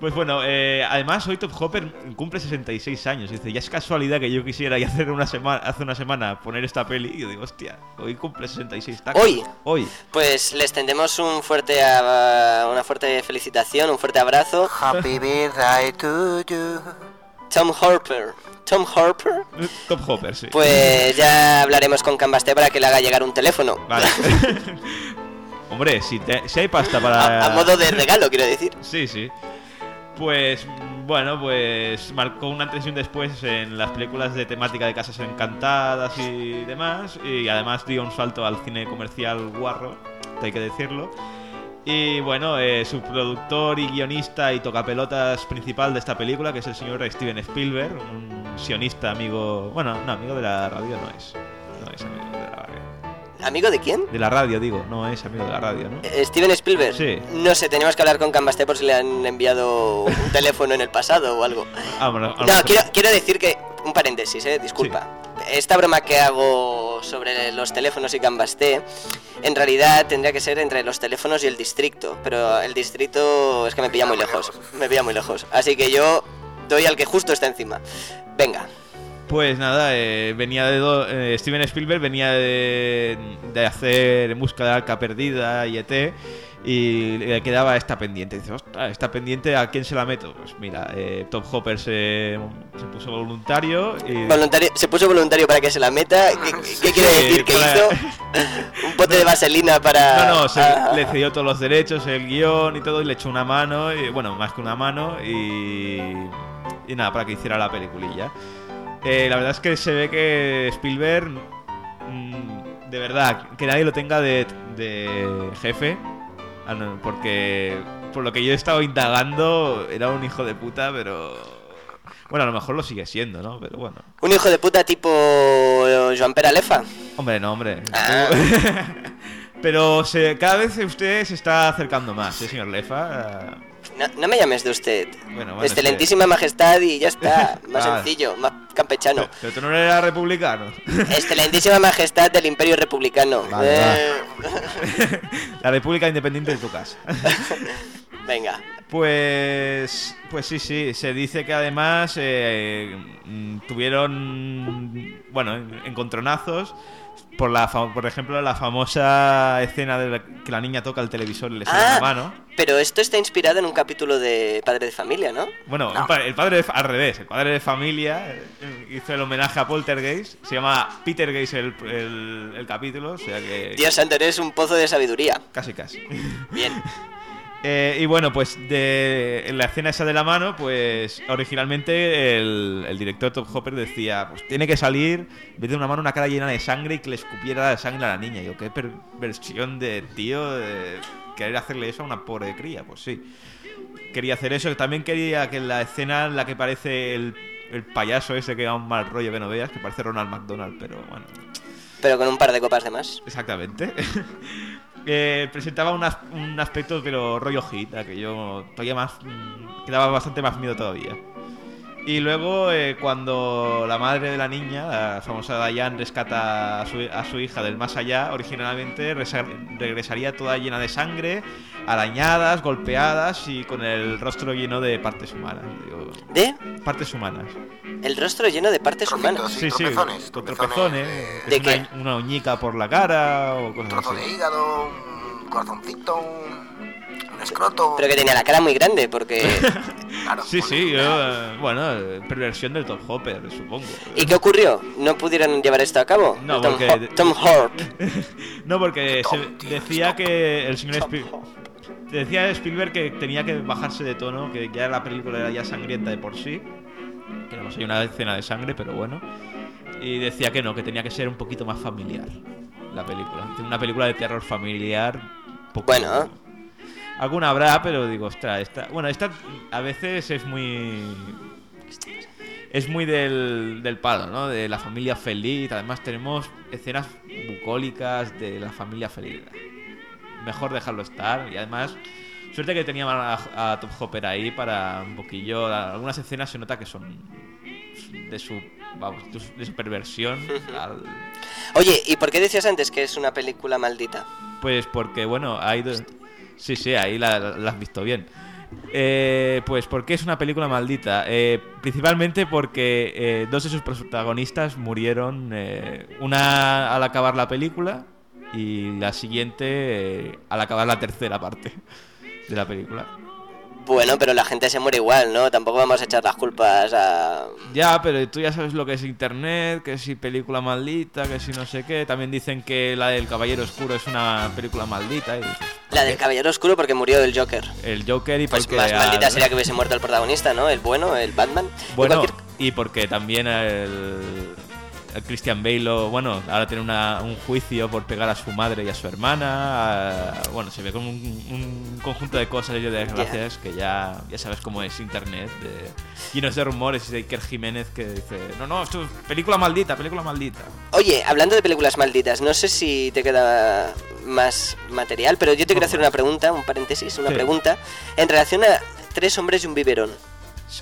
Pues bueno, eh, además hoy Top Hopper cumple 66 años. Y dice, ya es casualidad que yo quisiera y hacer una semana, hace una semana poner esta peli. Y yo digo, hostia, hoy cumple 66 tacos. Hoy. Hoy. Pues les tendemos un fuerte a- una fuerte felicitación, un fuerte abrazo. Happy birthday to you. Tom Harper. Tom Harper. Eh, Top Hopper, sí. Pues ya hablaremos con Cambaste para que le haga llegar un teléfono. Vale. Hombre, si, te- si hay pasta para... A, a modo de regalo, quiero decir. Sí, sí. Pues bueno, pues marcó un antes y un después en las películas de temática de casas encantadas y demás. Y además dio un salto al cine comercial guarro, hay que decirlo. Y bueno, eh, su productor y guionista y tocapelotas principal de esta película, que es el señor Steven Spielberg, un sionista amigo. Bueno, no, amigo de la radio no es. No es amigo de la radio. ¿Amigo de quién? De la radio, digo, no es amigo de la radio, ¿no? Eh, Steven Spielberg. Sí. No sé, tenemos que hablar con Cambaste por si le han enviado un teléfono en el pasado o algo. Ah, bueno, No, quiero, quiero decir que. Un paréntesis, eh, disculpa. Esta broma que hago sobre los teléfonos y Gambasté, en realidad tendría que ser entre los teléfonos y el distrito. Pero el distrito es que me pilla muy lejos. Me pilla muy lejos. Así que yo doy al que justo está encima. Venga. Pues nada, eh, venía de do- eh, Steven Spielberg venía de, de hacer En busca de la arca perdida y ET y le quedaba esta pendiente. Dice, ostras, esta pendiente ¿a quién se la meto? Pues mira, eh, Tom Hopper se, se puso voluntario y... Voluntario, se puso voluntario para que se la meta. ¿Qué, qué quiere decir que para- hizo? Un pote de vaselina para. No, no, se- Ah. le cedió todos los derechos, el guion y todo, y le echó una mano, y, bueno, más que una mano, y, y nada, para que hiciera la peliculilla. Eh, la verdad es que se ve que Spielberg, mm, de verdad, que nadie lo tenga de, de jefe, ah, porque por lo que yo he estado indagando, era un hijo de puta, pero... Bueno, a lo mejor lo sigue siendo, ¿no? Pero bueno. Un hijo de puta tipo eh, Joan Peralefa. Hombre, no, hombre. Ah. Pero se, cada vez usted se está acercando más, ¿eh, señor Lefa? No, no me llames de usted. Bueno, bueno, Excelentísima majestad y ya está. Más Ah. sencillo, más campechano. Pero tú no eres republicano. Excelentísima majestad del Imperio Republicano. Vale, Eh, La República Independiente de tu casa. Venga. Pues, pues sí, sí. Se dice que además eh, mm, tuvieron, bueno, encontronazos por la, por ejemplo, la famosa escena de la- que la niña toca el televisor y le sale Ah, la mano. pero esto está inspirado en un capítulo de Padre de Familia, ¿no? Bueno, el padre de, al revés, el padre de familia eh, hizo el homenaje a Poltergeist. Se llama Peter Geist el, el, el capítulo, o sea que Dios santo, eres un pozo de sabiduría. casi casi. Bien. Eh, y bueno, pues de, en la escena esa de la mano, pues originalmente el, el director Tom Hopper decía, pues tiene que salir, en vez de una mano, una cara llena de sangre y que le escupiera la sangre a la niña. Y yo, qué perversión de tío de querer hacerle eso a una pobre cría, pues sí. Quería hacer eso, también quería que en la escena en la que parece el, el payaso ese que da un mal rollo que no veas, que parece Ronald McDonald, pero bueno. Pero con un par de copas de más. Exactamente. Eh, presentaba un, as- un aspecto, pero rollo hit, yo todavía más. mm, que daba bastante más miedo todavía. Y luego, eh, cuando la madre de la niña, la famosa Diane, rescata a su, a su hija del más allá, originalmente resa- regresaría toda llena de sangre, arañadas, golpeadas y con el rostro lleno de partes humanas. digo, ¿De? partes humanas. El rostro lleno de partes Trocitos, humanas. Sí, Sí, sí, tropezones, con tropezones, eh, ¿De qué? una, una uñica por la cara o cosas trozo así. de hígado, un corazoncito, un, un escroto. Pero que tenía la cara muy grande, porque... Claro, Sí, sí, yo, eh, bueno, eh, perversión del Tom Hopper, supongo. ¿Y qué ocurrió? ¿No pudieron llevar esto a cabo? No, Tom, porque- Ho- Tom Hort. No, porque se Tom, tío, decía Tom. que el señor Spielberg... Decía Spielberg que tenía que bajarse de tono, que ya la película era ya sangrienta de por sí. Que no hay una escena de sangre, pero bueno. Y decía que no, que tenía que ser un poquito más familiar la película. Una película de terror familiar. Poco... Bueno. Alguna habrá, pero digo, ostras, esta... Bueno, esta a veces es muy... Es muy del, del palo, ¿no? De la familia feliz. Además tenemos escenas bucólicas de la familia feliz. Mejor dejarlo estar. Y además, suerte que tenía a, a Tom Hopper ahí para un poquillo... Algunas escenas se nota que son de su, vamos, de su perversión. al- Oye, ¿y por qué decías antes que es una película maldita? Pues porque, bueno, hay... do- Sí, sí, ahí la, has visto bien. Eh, pues porque es una película maldita. Eh, principalmente porque eh, dos de sus protagonistas murieron. eh, una al acabar la película y la siguiente eh, al acabar la tercera parte de la película. Bueno, pero la gente se muere igual, ¿no? Tampoco vamos a echar las culpas a... Ya, pero tú ya sabes lo que es internet, que si película maldita, que si no sé qué. También dicen que la del Caballero Oscuro es una película maldita. Y La del Caballero Oscuro porque murió el Joker. el Joker y Pues porque más al- maldita sería que hubiese muerto el protagonista, ¿no? El bueno, el Batman. Y Bueno, cualquier- y porque también el Christian Bale, lo- bueno, ahora tiene una- un juicio por pegar a su madre y a su hermana. bueno, se ve como un, un conjunto de cosas y de desgracias que ya, ya sabes cómo es internet, de, llenos de rumores y de Iker Jiménez que dice, no, no, esto es película maldita, película maldita. Oye, hablando de películas malditas, no sé si te queda más material, pero yo te quiero hacer una pregunta, un paréntesis, una Sí. pregunta, en relación a Tres hombres y un biberón.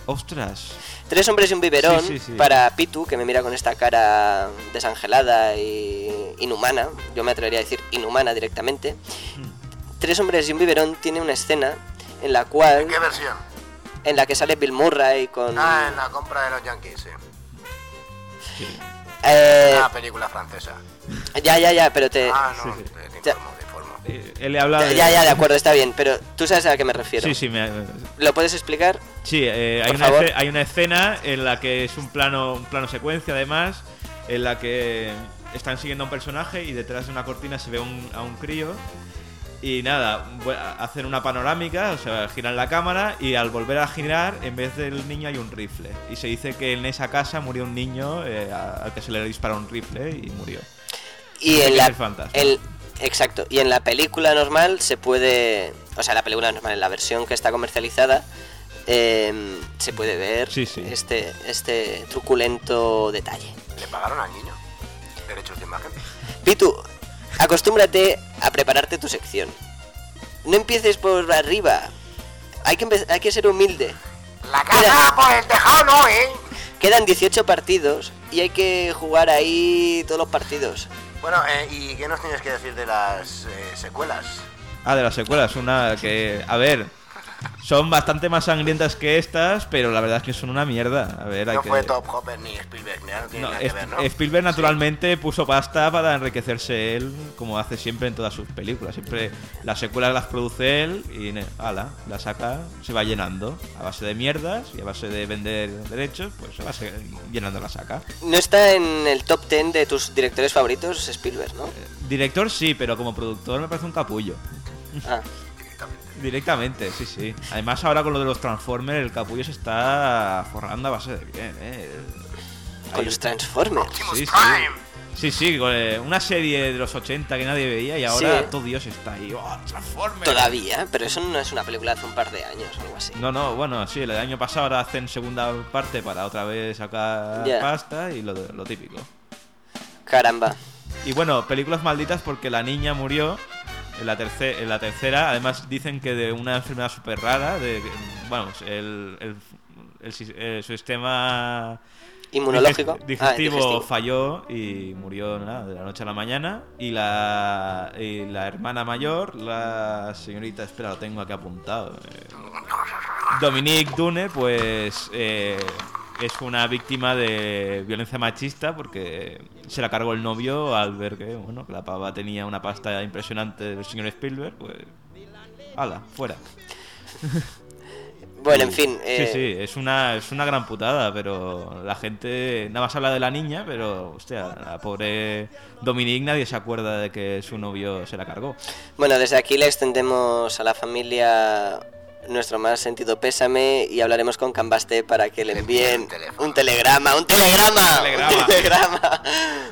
Ostras. Tres hombres y un biberón Sí, sí, sí. para Pitu, que me mira con esta cara desangelada y inhumana, yo me atrevería a decir inhumana directamente. Mm. Tres hombres y un biberón tiene una escena en la cual, ¿Qué versión? en la que sale Bill Murray con... Ah, en la compra de los Yankees, sí. Eh, Una película francesa. ya, ya, ya, pero te... Ah, no, sí. te, te Ya. Él le habla Ya, de... ya, ya, de acuerdo, está bien, pero tú sabes a qué me refiero. Sí, sí, me- ¿Lo puedes explicar? Sí, eh, hay, una favor. esce- hay una escena en la que es un plano, un plano secuencia además, en la que están siguiendo a un personaje y detrás de una cortina se ve un- a un crío y nada, hacen una panorámica, o sea, giran la cámara y al volver a girar, en vez del niño hay un rifle. Y se dice que en esa casa murió un niño eh, al que se le disparó un rifle y murió. Y el el- exacto. Y en la película normal se puede, o sea, la película normal, en la versión que está comercializada, eh, se puede ver Sí, sí. este este truculento detalle. ¿Le pagaron al niño? Derechos de imagen. Pitu, acostúmbrate a prepararte tu sección. No empieces por arriba. Hay que hay que ser humilde. La casa por el tejado no, ¿eh? Quedan 18 partidos y hay que jugar ahí todos los partidos. Bueno, eh, ¿y qué nos tienes que decir de las eh, secuelas? Ah, de las secuelas, una que, a ver, son bastante más sangrientas que estas, pero la verdad es que son una mierda. A ver, hay No que... fue Top Hopper ni Spielberg, mira, no tiene No, nada que ver, ¿no? Spielberg naturalmente puso pasta para enriquecerse él, como hace siempre en todas sus películas. Siempre las secuelas las produce él y ala, la saca, se va llenando a base de mierdas y a base de vender derechos, pues se va llenando la saca. No está en el top 10 de tus directores favoritos Spielberg, ¿no? Director sí, pero como productor me parece un capullo. Ah, Directamente, sí, sí. Además ahora con lo de los Transformers el capullo se está forrando a base de bien, eh. con Ahí- los Transformers. Sí, sí. Sí, sí, con, eh, una serie de los 80 que nadie veía y ahora Sí. todo Dios está ahí. ¡Oh, Transformers! Todavía, pero eso no es una película de hace un par de años o algo así. No, no, bueno, sí, el año pasado ahora hacen segunda parte para otra vez sacar pasta y lo, lo típico. Caramba. Y bueno, películas malditas porque la niña murió en la, terce- en la tercera. Además dicen que de una enfermedad súper rara, de, vamos, el, el, el sis- el sistema Inmunológico. Ah, digestivo, digestivo. falló y murió nada, de la noche a la mañana. Y la, y la hermana mayor, la señorita, espera, lo tengo aquí apuntado. eh, Dominique Dune, pues eh, es una víctima de violencia machista porque se la cargó el novio al ver que, bueno, que la pava tenía una pasta impresionante del señor Spielberg, pues... ¡Hala! Fuera. Bueno, en fin. eh, Sí, sí, es una, es una gran putada, pero la gente nada más habla de la niña, pero, hostia, la pobre Dominique nadie se acuerda de que su novio se la cargó. Bueno, desde aquí le extendemos a la familia nuestro más sentido pésame y hablaremos con Cambaste para que le Le envíe envíen un telegrama, un telegrama, un telegrama. telegrama,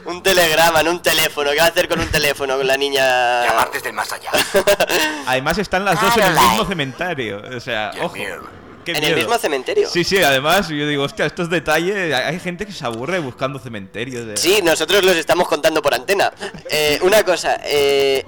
un telegrama, no un teléfono. ¿Qué va a hacer con un teléfono con la niña? Llamar desde el más allá. Además están las dos en el mismo cementerio, o sea, ojo. ¿En el mismo cementerio? Sí, sí, además yo digo, hostia, estos detalles, hay hay gente que se aburre buscando cementerios. de- Sí, nosotros los estamos contando por antena. Eh, una cosa, eh,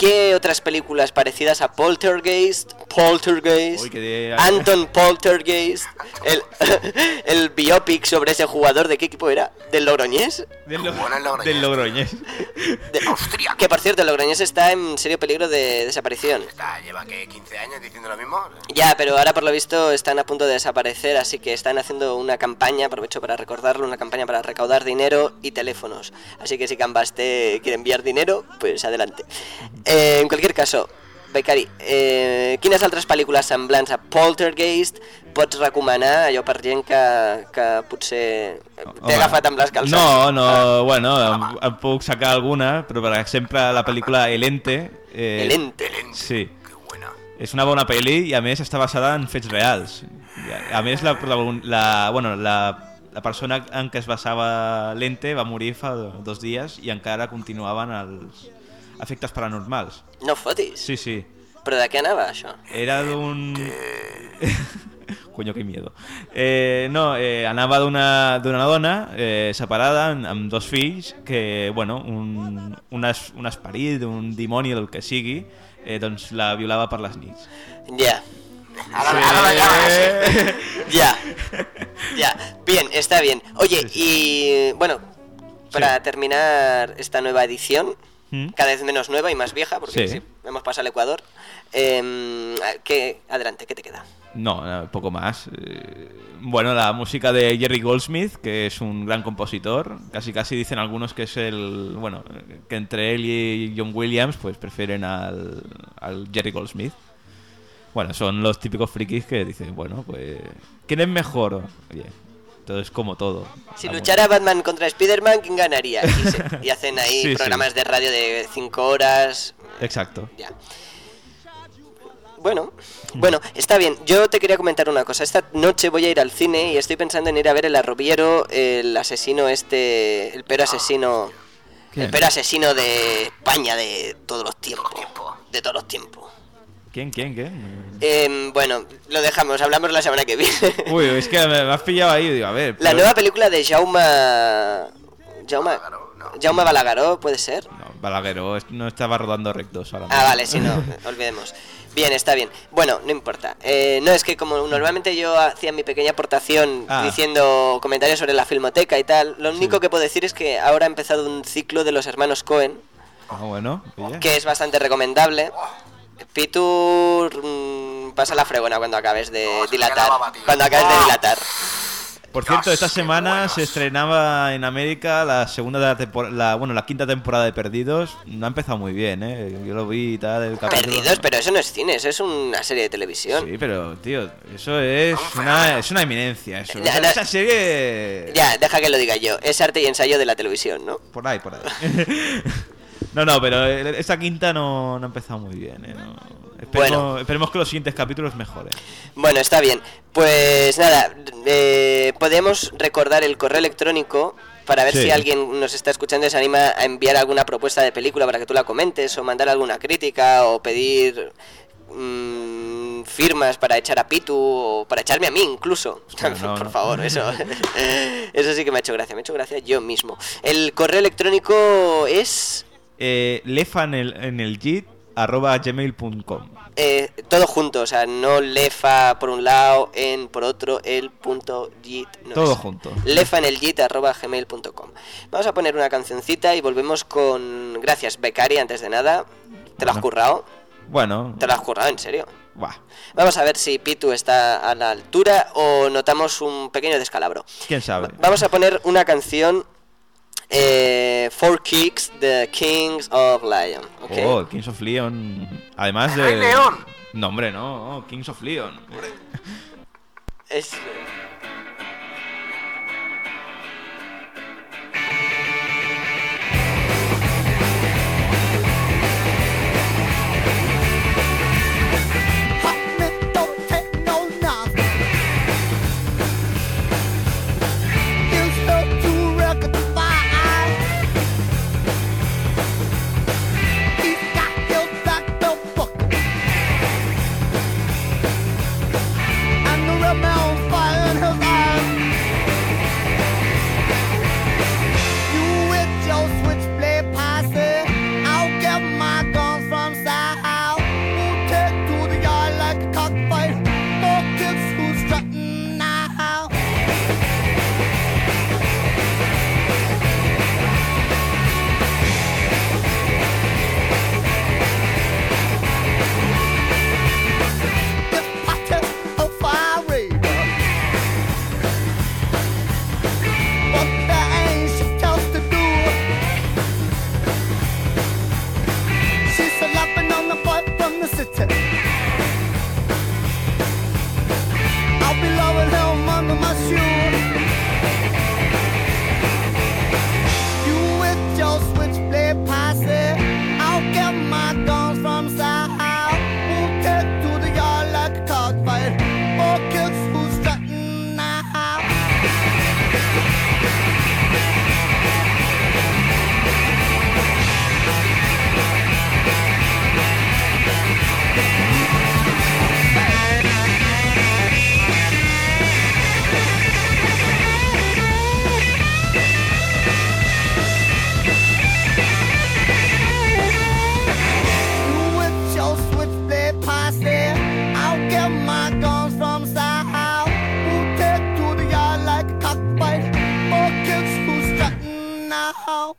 ¿qué otras películas parecidas a Poltergeist, Poltergeist, Uy, de- Anton Poltergeist, el, el biopic sobre ese jugador de qué equipo era? ¿Del Logroñés? Del, Lo- Bueno, el Logroñés. del Logroñés. De- Austria. que por cierto, el Logroñés está en serio peligro de desaparición. Está, lleva que 15 años diciendo lo mismo. Ya, pero ahora por lo visto están a punto de desaparecer, así que están haciendo una campaña, aprovecho para recordarlo, una campaña para recaudar dinero y teléfonos. Así que si Cambaste quiere enviar dinero, pues adelante. Eh, en cualquier caso, Becari, eh, quines altres pel·lícules semblants a Poltergeist pots recomanar allò per gent que, que potser t'he agafat amb les calces? No, no, bueno, em, em puc sacar alguna, però per exemple la pel·lícula El Ente... Eh, El Ente. Sí. Qué buena. És una bona pel·li i a més està basada en fets reals. A més la, la, bueno, la, la persona en què es basava l'ente va morir fa dos dies i encara continuaven els efectes paranormals. No fotis. Sí, sí. Però de què anava, això? Era d'un... Coño, qué miedo. Eh, no, eh, anava d'una dona eh, separada amb, amb dos fills que, bueno, un, un, es, un esperit, un dimoni, del que sigui, eh, doncs la violava per les nits. Ya, Ahora, ahora la. Eh, ya, ya. Bien, está bien. Oye, y bueno, para terminar esta nueva edición. Cada vez menos nueva y más vieja, porque Sí. sí, hemos pasado al Ecuador, eh, ¿qué, adelante, ¿qué te queda? No, eh, poco más. Eh, Bueno, la música de Jerry Goldsmith, que es un gran compositor. Casi casi dicen algunos que es el... Bueno, que entre él y John Williams pues prefieren al, al Jerry Goldsmith. Bueno, son los típicos frikis que dicen, bueno, pues... ¿Quién es mejor? Oye, es como todo. Si La luchara Batman contra Spider-Man, ¿quién ganaría? Y, se- y hacen ahí Sí, sí. programas de radio de 5 horas. Exacto. Ya. Bueno, bueno, está bien. Yo te quería comentar una cosa. Esta noche voy a ir al cine y estoy pensando en ir a ver el arrobiero, el asesino este, el pero asesino, ¿Quién? el pero asesino de España de todos los tiempos, de todos los tiempos. ¿Quién, quién, quién? Em, bueno, lo dejamos, hablamos la semana que viene. Uy, es que me, me has pillado ahí, digo, a ver. La pero- nueva película de Jaume... Jaume... Jaume Balagueró, ¿puede ser? No, Balagueró no estaba rodando rectos ahora Ah, vale, sí, no, olvidemos. Bien, está bien. Bueno, no importa. Eh, no, es que como normalmente yo hacía mi pequeña aportación Ah. diciendo comentarios sobre la filmoteca y tal, lo único que puedo decir es que ahora ha empezado un ciclo de los hermanos Cohen, Ah, bueno, oye. que es bastante recomendable. Pitu, mm, pasa la fregona cuando acabes de No, dilatar. Cuando acabes de ¡Ah! dilatar. Por cierto, esta Dios, semana buenos. se estrenaba en América la segunda temporada, la, bueno, la quinta temporada de Perdidos. No ha empezado muy bien, ¿eh? Yo lo vi y tal, el capítulo. Perdidos, pero eso no es cine, eso es una serie de televisión. Sí, pero, tío, eso es una, es una eminencia, eso. Ya, Esa, no- esa serie... Ya, deja que lo diga yo. Es arte y ensayo de la televisión, ¿no? Por ahí, por ahí. no, no, pero eh, esta quinta no, no ha empezado muy bien, ¿eh? No- Esperemos, Bueno. esperemos que los siguientes capítulos mejoren. Bueno, está bien. Pues nada, eh, podemos recordar el correo electrónico para ver Sí. si alguien nos está escuchando y se anima a enviar alguna propuesta de película para que tú la comentes o mandar alguna crítica o pedir mm, firmas para echar a Pitu o para echarme a mí incluso. No, Por no. favor, eso. eso sí que me ha hecho gracia, me ha hecho gracia yo mismo. El correo electrónico es Eh, lefa en el, en el JIT arroba gmail.com. Eh, todo junto, o sea, no lefa por un lado, en por otro, el punto git. no Todo es. junto. Lefa en el git arroba gmail.com. Vamos a poner una cancioncita y volvemos con. Gracias, Becari, antes de nada. ¿Te lo has Bueno. currado? Bueno, ¿Te lo has currado, en serio? buah, Vamos a ver si Pitu está a la altura o notamos un pequeño descalabro. quién sabe. Va- Vamos a poner una canción. Eh, Four Kicks, The Kings of Lion. ¿ok? Oh, Kings of Leon. Además de. ¡Rey León! No, hombre, no. oh, Kings of Leon. Es- now.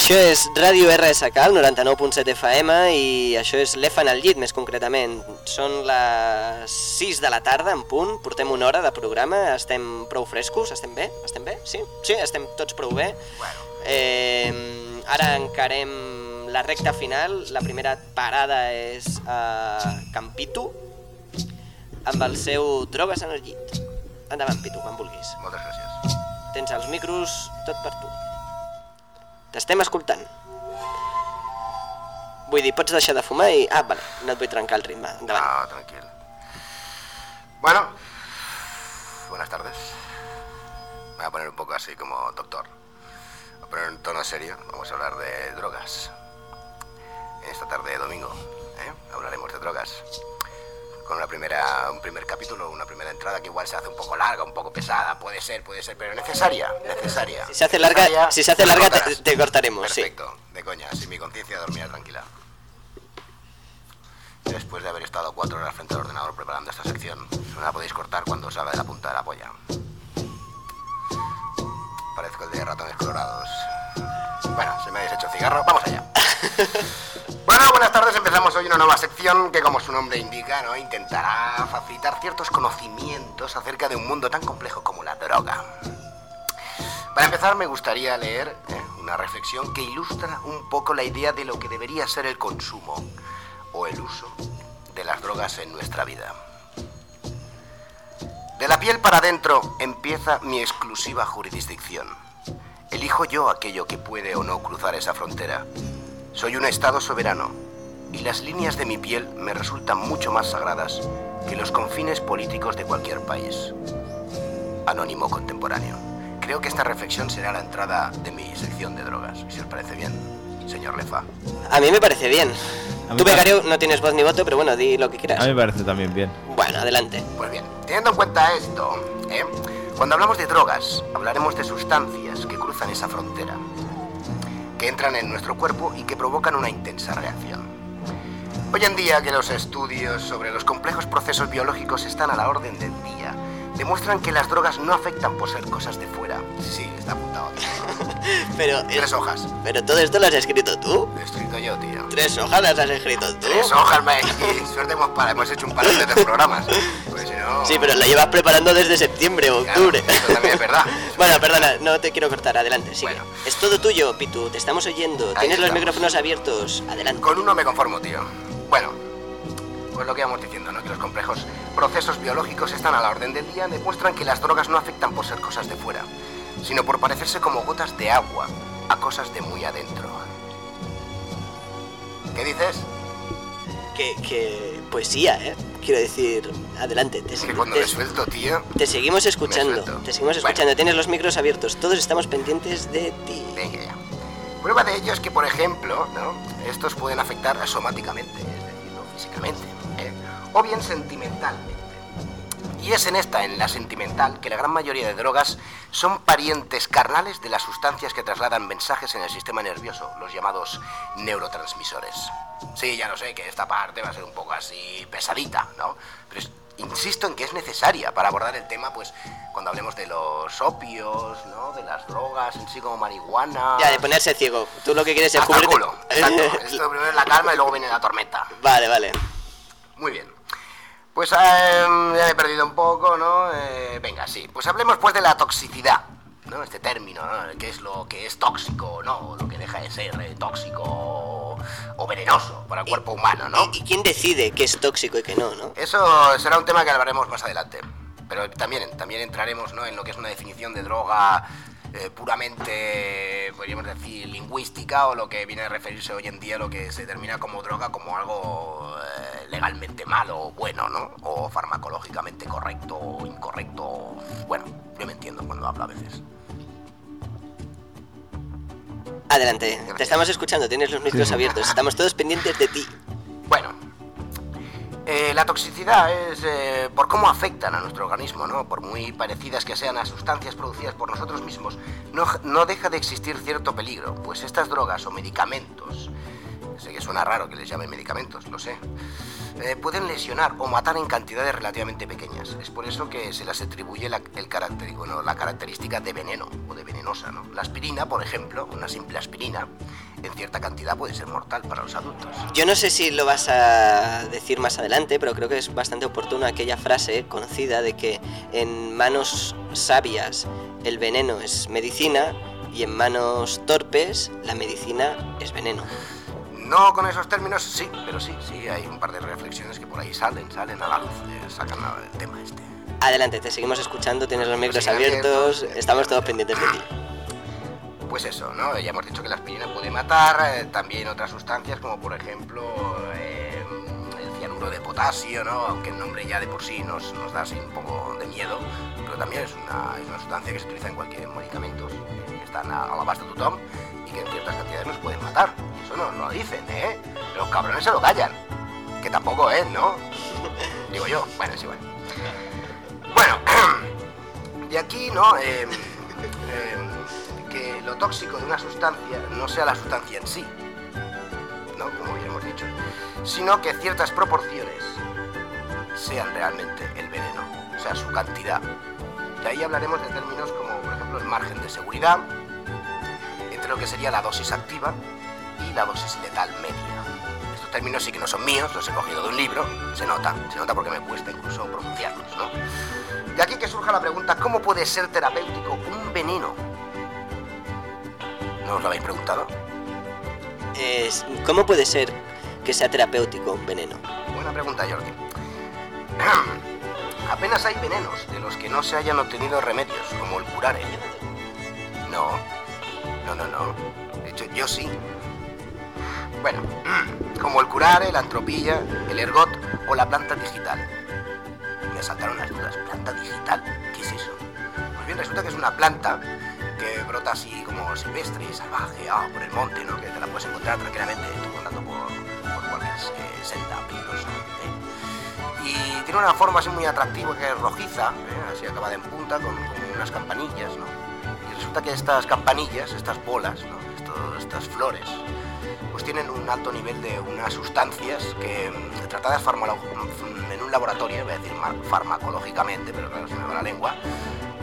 Això és Ràdio RSK, el 99.7 FM, i això és l'EFAN al llit, més concretament. Són les 6 de la tarda, en punt, portem una hora de programa, estem prou frescos, estem bé? Estem bé? Sí? Sí, estem tots prou bé. Eh, ara encarem la recta final, la primera parada és a Campito, amb el seu Drogues en el llit. Endavant, Pitu, quan vulguis. Moltes gràcies. Tens els micros, tot per tu. T'estem escoltant. Vull dir, pots deixar de fumar i... Ah, vale, no et vull trencar el ritme. Endavant. Ah, tranquilo. Bueno, buenas tardes. Me voy a poner un poco así como doctor. Voy a poner un tono serio. Vamos a hablar de drogas. Esta tarde de domingo, ¿eh? hablaremos de drogas. Con una primera, un primer capítulo, una primera entrada que igual se hace un poco larga, un poco pesada. Puede ser, puede ser, pero necesaria, necesaria. Si se hace larga, Necesaria, si se hace la larga te, te cortaremos, sí. Perfecto, de coña, así mi conciencia dormirá tranquila. Después de haber estado cuatro horas frente al ordenador preparando esta sección, no la podéis cortar cuando salga de la punta de la polla. Parezco el de ratones colorados. Bueno, se me ha deshecho el cigarro, vamos allá. Bueno, buenas tardes. Empezamos hoy una nueva sección que, como su nombre indica, ¿no? intentará facilitar ciertos conocimientos acerca de un mundo tan complejo como la droga. Para empezar, me gustaría leer ¿eh? una reflexión que ilustra un poco la idea de lo que debería ser el consumo o el uso de las drogas en nuestra vida. De la piel para adentro empieza mi exclusiva jurisdicción. Elijo yo aquello que puede o no cruzar esa frontera. Soy un Estado soberano y las líneas de mi piel me resultan mucho más sagradas que los confines políticos de cualquier país. Anónimo contemporáneo. Creo que esta reflexión será la entrada de mi sección de drogas, si os parece bien, señor Lefa. A mí me parece bien. A Tú, me- becario, no tienes voz ni voto, pero bueno, di lo que A quieras. mí me parece también bien. Bueno, adelante. Pues bien, teniendo en cuenta esto, ¿eh? cuando hablamos de drogas, hablaremos de sustancias que cruzan esa frontera, que entran en nuestro cuerpo y que provocan una intensa reacción. Hoy en día que los estudios sobre los complejos procesos biológicos están a la orden del día, demuestran que las drogas no afectan por ser cosas de fuera. Sí, está apuntado aquí. Pero, Tres hojas. pero todo esto lo has escrito tú. Lo he escrito yo, tío. Tres hojas las has escrito tú. Tres hojas, me suerte hemos, para, hemos hecho un par de programas. Pues si no... Sí, pero lo llevas preparando desde septiembre o Claro, octubre. eso también es verdad. bueno, perdona, no te quiero cortar, adelante, sigue. Bueno. Es todo tuyo, Pitu, te estamos oyendo. Ahí Tienes los micrófonos abiertos, adelante. Con uno me conformo, tío. Bueno, pues lo que íbamos diciendo, ¿no? Que los complejos procesos biológicos están a la orden del día, demuestran que las drogas no afectan por ser cosas de fuera, sino por parecerse como gotas de agua a cosas de muy adentro. ¿Qué dices? Que, que poesía, ¿eh? Quiero decir, adelante. Te, que cuando me te- suelto, tío... te seguimos escuchando, te seguimos Bueno. escuchando. Tienes los micros abiertos, todos estamos pendientes de ti. Venga ya. Prueba de ello es que, por ejemplo, ¿no? estos pueden afectar somáticamente, es decir, no físicamente. O bien sentimentalmente. Y es en esta, en la sentimental, que la gran mayoría de drogas son parientes carnales de las sustancias que trasladan mensajes en el sistema nervioso, los llamados neurotransmisores. Sí, ya lo sé que esta parte va a ser un poco así pesadita, ¿no? Pero es- insisto en que es necesaria para abordar el tema, pues, cuando hablemos de los opios, ¿no? De las drogas en sí como marihuana. Ya, de ponerse ciego. Tú lo que quieres es cubrirte... Exacto. Esto primero es la calma y luego viene la tormenta. Vale, vale. Muy bien. Pues eh, ya me he perdido un poco, ¿no? Eh, venga, sí. Pues hablemos pues de la toxicidad, ¿no? Este término, ¿no? ¿Qué es lo que es tóxico, ¿no? Lo que deja de ser eh, tóxico o, o venenoso para el cuerpo humano, ¿no? ¿Y, y quién decide qué es tóxico y qué no, no? Eso será un tema que hablaremos más adelante. Pero también, también entraremos ¿no? en lo que es una definición de droga eh, puramente, podríamos decir, lingüística o lo que viene a referirse hoy en día a lo que se determina como droga como algo eh, legalmente malo o bueno, ¿no? O farmacológicamente correcto o incorrecto. Bueno, yo me entiendo cuando hablo a veces. Adelante, te estamos escuchando, tienes los micros abiertos, estamos todos pendientes de ti. Bueno, eh, la toxicidad es eh, por cómo afectan a nuestro organismo, ¿no? Por muy parecidas que sean las sustancias producidas por nosotros mismos, no, deja de existir cierto peligro, pues estas drogas o medicamentos, sé que suena raro que les llamen medicamentos, lo sé. Eh, pueden lesionar o matar en cantidades relativamente pequeñas. Es por eso que se les atribuye la, el carácter, bueno, la característica de veneno o de venenosa. ¿no? La aspirina, por ejemplo, una simple aspirina, en cierta cantidad puede ser mortal para los adultos. Yo no sé si lo vas a decir más adelante, pero creo que es bastante oportuna aquella frase conocida de que en manos sabias el veneno es medicina y en manos torpes la medicina es veneno. No con esos términos, sí, pero sí, sí, hay un par de reflexiones que por ahí salen, salen a la luz, eh, sacan el tema este. Adelante, te seguimos escuchando, tienes los micros Sí, abiertos, abiertos. estamos todos pendientes de ti. Pues eso, ¿no? Ya hemos dicho que la aspirina puede matar, eh, también otras sustancias como por ejemplo eh, el cianuro de potasio, ¿no? Aunque el nombre ya de por sí nos, nos da así un poco de miedo, pero también es una, es una sustancia que se utiliza en cualquier medicamento, eh, que están a, a la base de tothom y que en ciertas cantidades nos pueden matar. Y eso no, no lo dicen, ¿eh? Los cabrones se lo callan, que tampoco es, ¿no? Digo yo, bueno, es igual. Bueno, de aquí, ¿no? Que lo tóxico de una sustancia no sea la sustancia en sí, ¿no? Como ya hemos dicho, sino que ciertas proporciones sean realmente el veneno, o sea, su cantidad. De ahí hablaremos de términos como, por ejemplo, el margen de seguridad, entre lo que sería la dosis activa y la dosis letal media. Estos términos sí que no son míos, los he cogido de un libro, se nota, se nota porque me cuesta incluso pronunciarlos, ¿no? De aquí que surja la pregunta, ¿cómo puede ser terapéutico un veneno? ¿No os lo habéis preguntado? ¿Cómo puede ser que sea terapéutico un veneno? Buena pregunta, Jordi. Apenas hay venenos de los que no se hayan obtenido remedios, como el curare. No, no, no, no. De hecho, yo sí. Bueno, como el curare, la antropilla, el ergot o la planta digital. Me saltaron las dudas. ¿Planta digital? ¿Qué es eso? Pues bien, resulta que es una planta que brota así como silvestre, salvaje, ah, por el monte, ¿no? Que te la puedes encontrar tranquilamente tú andando por, por cualquier eh, senda peligrosa. ¿eh? Y tiene una forma así muy atractiva que es rojiza, ¿eh? así acabada en punta, con, unas campanillas, ¿no? Y resulta que estas campanillas, estas bolas, ¿no? Estas flores, pues tienen un alto nivel de unas sustancias que, mm, tratadas en un laboratorio, voy a decir farmacológicamente, pero claro, se me va la lengua,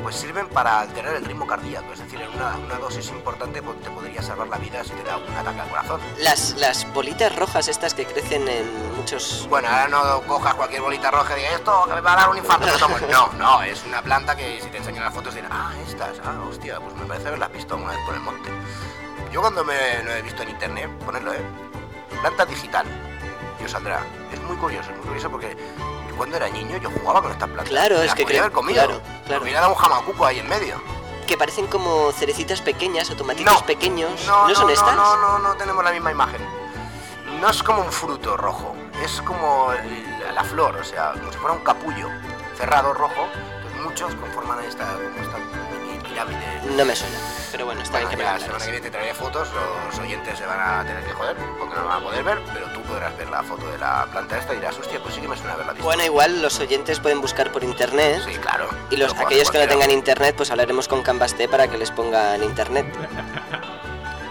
pues sirven para alterar el ritmo cardíaco, es decir, en una, una dosis importante pues, te podría salvar la vida si te da un ataque al corazón. Las, las bolitas rojas estas que crecen en muchos... Bueno, ahora no cojas cualquier bolita roja y digas, esto que me va a dar un infarto. tomo". No, no, es una planta que si te enseñan las fotos dirán, ah, estas, ah, hostia, pues me parece haberlas visto alguna vez por el monte. Yo cuando me lo he visto en internet, ponerlo, ¿eh? Planta digital. Y os saldrá. Es muy curioso, es muy curioso porque yo cuando era niño yo jugaba con estas plantas. Claro, es que creo- haber comido. claro, claro. Hubiera dado un jamacuco ahí en medio. Que parecen como cerecitas pequeñas o tomatitos No. pequeños. No, no, son no, estas? No, no, no tenemos la misma imagen. No es como un fruto rojo, es como el- la flor, o sea, como si fuera un capullo cerrado rojo. Entonces muchos conforman esta, esta pirámide. No me suena. Pero bueno, está Bueno, bien que me la semana que viene te traeré fotos, los oyentes se van a tener que joder porque no lo van a poder ver, pero tú podrás ver la foto de la planta esta y dirás, hostia, pues sí que me suena haberla visto. Bueno, igual los oyentes pueden buscar por internet. Sí, claro. Y los, aquellos que no tengan internet, pues hablaremos con Canvas.t para que les pongan internet.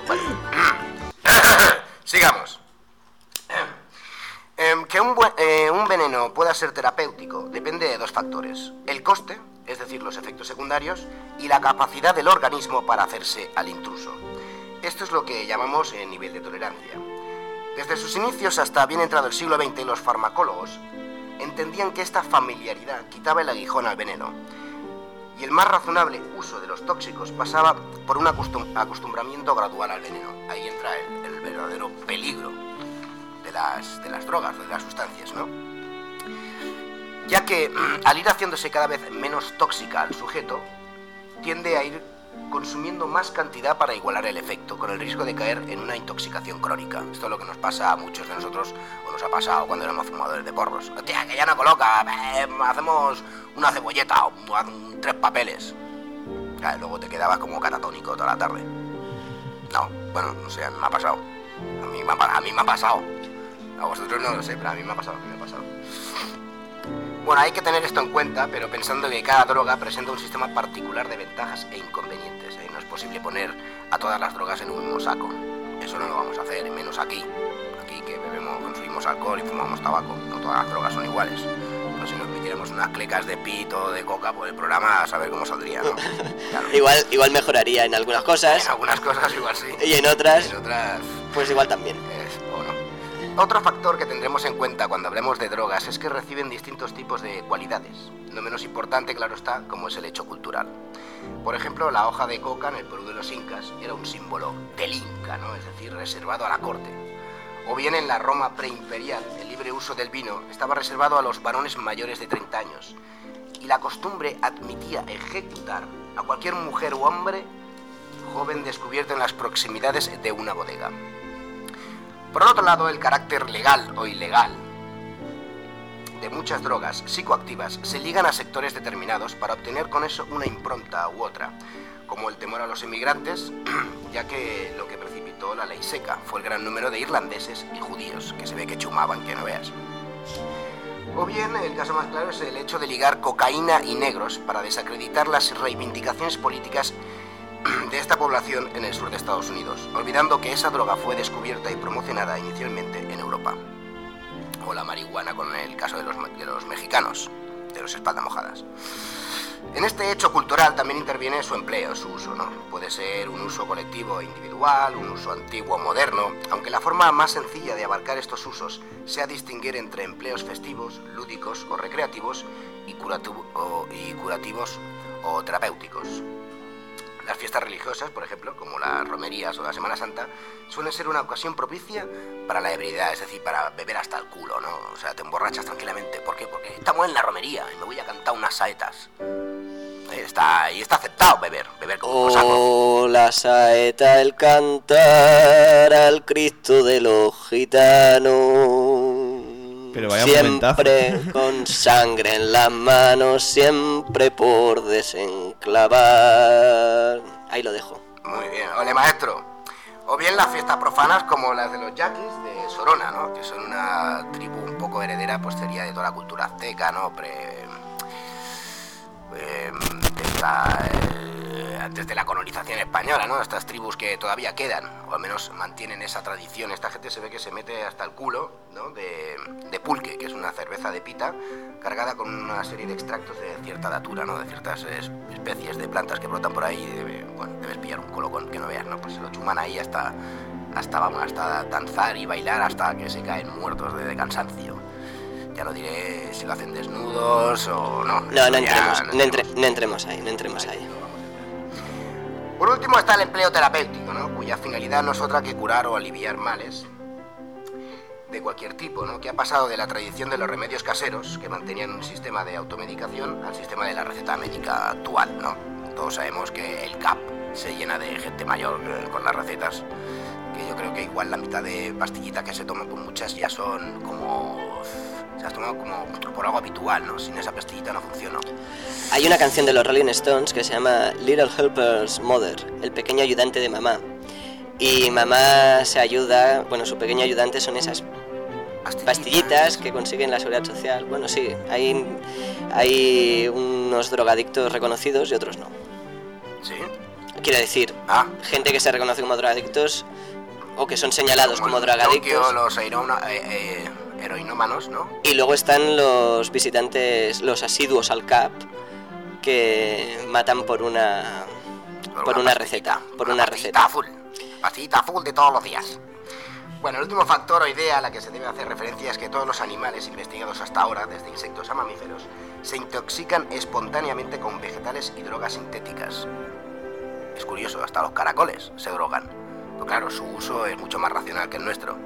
Sigamos. Em, que un, buen- eh, un veneno pueda ser terapéutico depende de dos factores. El coste, es decir, los efectos secundarios, y la capacidad del organismo para hacerse al intruso. Esto es lo que llamamos el nivel de tolerancia. Desde sus inicios hasta bien entrado el siglo XX, los farmacólogos entendían que esta familiaridad quitaba el aguijón al veneno y el más razonable uso de los tóxicos pasaba por un acostum- acostumbramiento gradual al veneno. Ahí entra el, el verdadero peligro de las, de las drogas, de las sustancias, ¿no? Ya que al ir haciéndose cada vez menos tóxica al sujeto, tiende a ir consumiendo más cantidad para igualar el efecto, con el riesgo de caer en una intoxicación crónica. Esto es lo que nos pasa a muchos de nosotros, o nos ha pasado cuando éramos fumadores de porros. Hostia, que ya no coloca, eh, hacemos una cebolleta o tres papeles. Claro, luego te quedabas como catatónico toda la tarde. No, bueno, no sé, me ha pasado. A mí me ha, a mí me ha pasado. A vosotros no lo sé, pero a mí me ha pasado, Bueno, hay que tener esto en cuenta, pero pensando que cada droga presenta un sistema particular de ventajas e inconvenientes. ¿eh? No es posible poner a todas las drogas en un mismo saco. Eso no lo vamos a hacer, menos aquí. Aquí bebemos, consumimos alcohol y fumamos tabaco. No todas las drogas son iguales. Pero si nos metiéramos unas clecas de pito o de coca, pues el programa a saber cómo saldría, ¿no? Claro. Igual, igual mejoraría en algunas cosas En algunas cosas igual sí. y en otras, En otras pues igual también. es- o no. Otro factor que tendremos en cuenta cuando hablemos de drogas es que reciben distintos tipos de cualidades. No menos importante, claro está, como es el hecho cultural. Por ejemplo, la hoja de coca en el Perú de los incas era un símbolo del inca, ¿no? Es decir, reservado a la corte. O bien en la Roma preimperial, el libre uso del vino estaba reservado a los varones mayores de 30 años. Y la costumbre admitía ejecutar a cualquier mujer o hombre joven descubierto en las proximidades de una bodega. Por otro lado, el carácter legal o ilegal de muchas drogas psicoactivas se ligan a sectores determinados para obtener con eso una impronta u otra, como el temor a los inmigrantes, ya que lo que precipitó la ley seca fue el gran número de irlandeses y judíos, que se ve que chumaban, que no veas. O bien, el caso más claro es el hecho de ligar cocaína y negros para desacreditar las reivindicaciones políticas de esta población en el sur de Estados Unidos, olvidando que esa droga fue descubierta y promocionada inicialmente en Europa. O la marihuana con el caso de los, de los mexicanos, de los espaldas mojadas. En este hecho cultural también interviene su empleo, su uso, ¿no? Puede ser un uso colectivo e individual, un uso antiguo o moderno, aunque la forma más sencilla de abarcar estos usos sea distinguir entre empleos festivos, lúdicos o recreativos y, curatu- o- y curativos o terapéuticos. Las fiestas religiosas, por ejemplo, como las romerías o la Semana Santa, suelen ser una ocasión propicia para la ebriedad, es decir, para beber hasta el culo, ¿no? O sea, te emborrachas tranquilamente. ¿Por qué? Porque estamos en la romería y me voy a cantar unas saetas. Ahí está, ahí está aceptado beber, beber como la saeta, el cantar al Cristo de los gitanos. Pero vaya siempre con sangre en las manos, siempre por desenclavar. Ahí lo dejo. Muy bien, ole maestro. O bien las fiestas profanas como las de los yaquis de Sorona, ¿no? Que son una tribu un poco heredera, pues sería de toda la cultura azteca, ¿no? Pre... eh, desde, la, de colonización española, ¿no? Estas tribus que todavía quedan, o al menos mantienen esa tradición. Esta gente se ve que se mete hasta el culo, ¿no? De, de pulque, que es una cerveza de pita cargada con una serie de extractos de cierta datura, ¿no? De ciertas es- especies de plantas que brotan por ahí. y debe- bueno, debes pillar un colocón que no veas, ¿no? Pues se lo chuman ahí hasta, hasta, vamos, hasta danzar y bailar hasta que se caen muertos de, de cansancio. Ya no diré si lo hacen desnudos o no. No, no entremos, no, entre- no entremos ahí, no entremos ahí. Por último está el empleo terapéutico, ¿no? cuya finalidad no es otra que curar o aliviar males de cualquier tipo, ¿no? que ha pasado de la tradición de los remedios caseros, que mantenían un sistema de automedicación, al sistema de la receta médica actual. ¿no? Todos sabemos que el CAP se llena de gente mayor eh, con las recetas, que yo creo que igual la mitad de pastillitas que se toman por muchas ya son como... Se las toman como por algo habitual, ¿no? Sin esa pastillita no funciona. Hay una canción de los Rolling Stones que se llama Little Helper's Mother, el pequeño ayudante de mamá. Y mamá se ayuda, bueno, su pequeño ayudante son esas pastillitas que consiguen la seguridad social. Bueno, sí, hay, hay unos drogadictos reconocidos y otros no. ¿Sí? Quiero decir, Ah. gente que se reconoce como drogadictos o que son señalados como, los drogadictos. Tokio, los heroína- eh, eh, heroinómanos, ¿no? Y luego están los visitantes, los asiduos al CAP, que matan por una por una receta, por una receta. azul. Pastillita azul de todos los días. Bueno, el último factor o idea a la que se debe hacer referencia es que todos los animales investigados hasta ahora, desde insectos a mamíferos, se intoxican espontáneamente con vegetales y drogas sintéticas. Es curioso, hasta los caracoles se drogan. Pero claro, su uso es mucho más racional que el nuestro.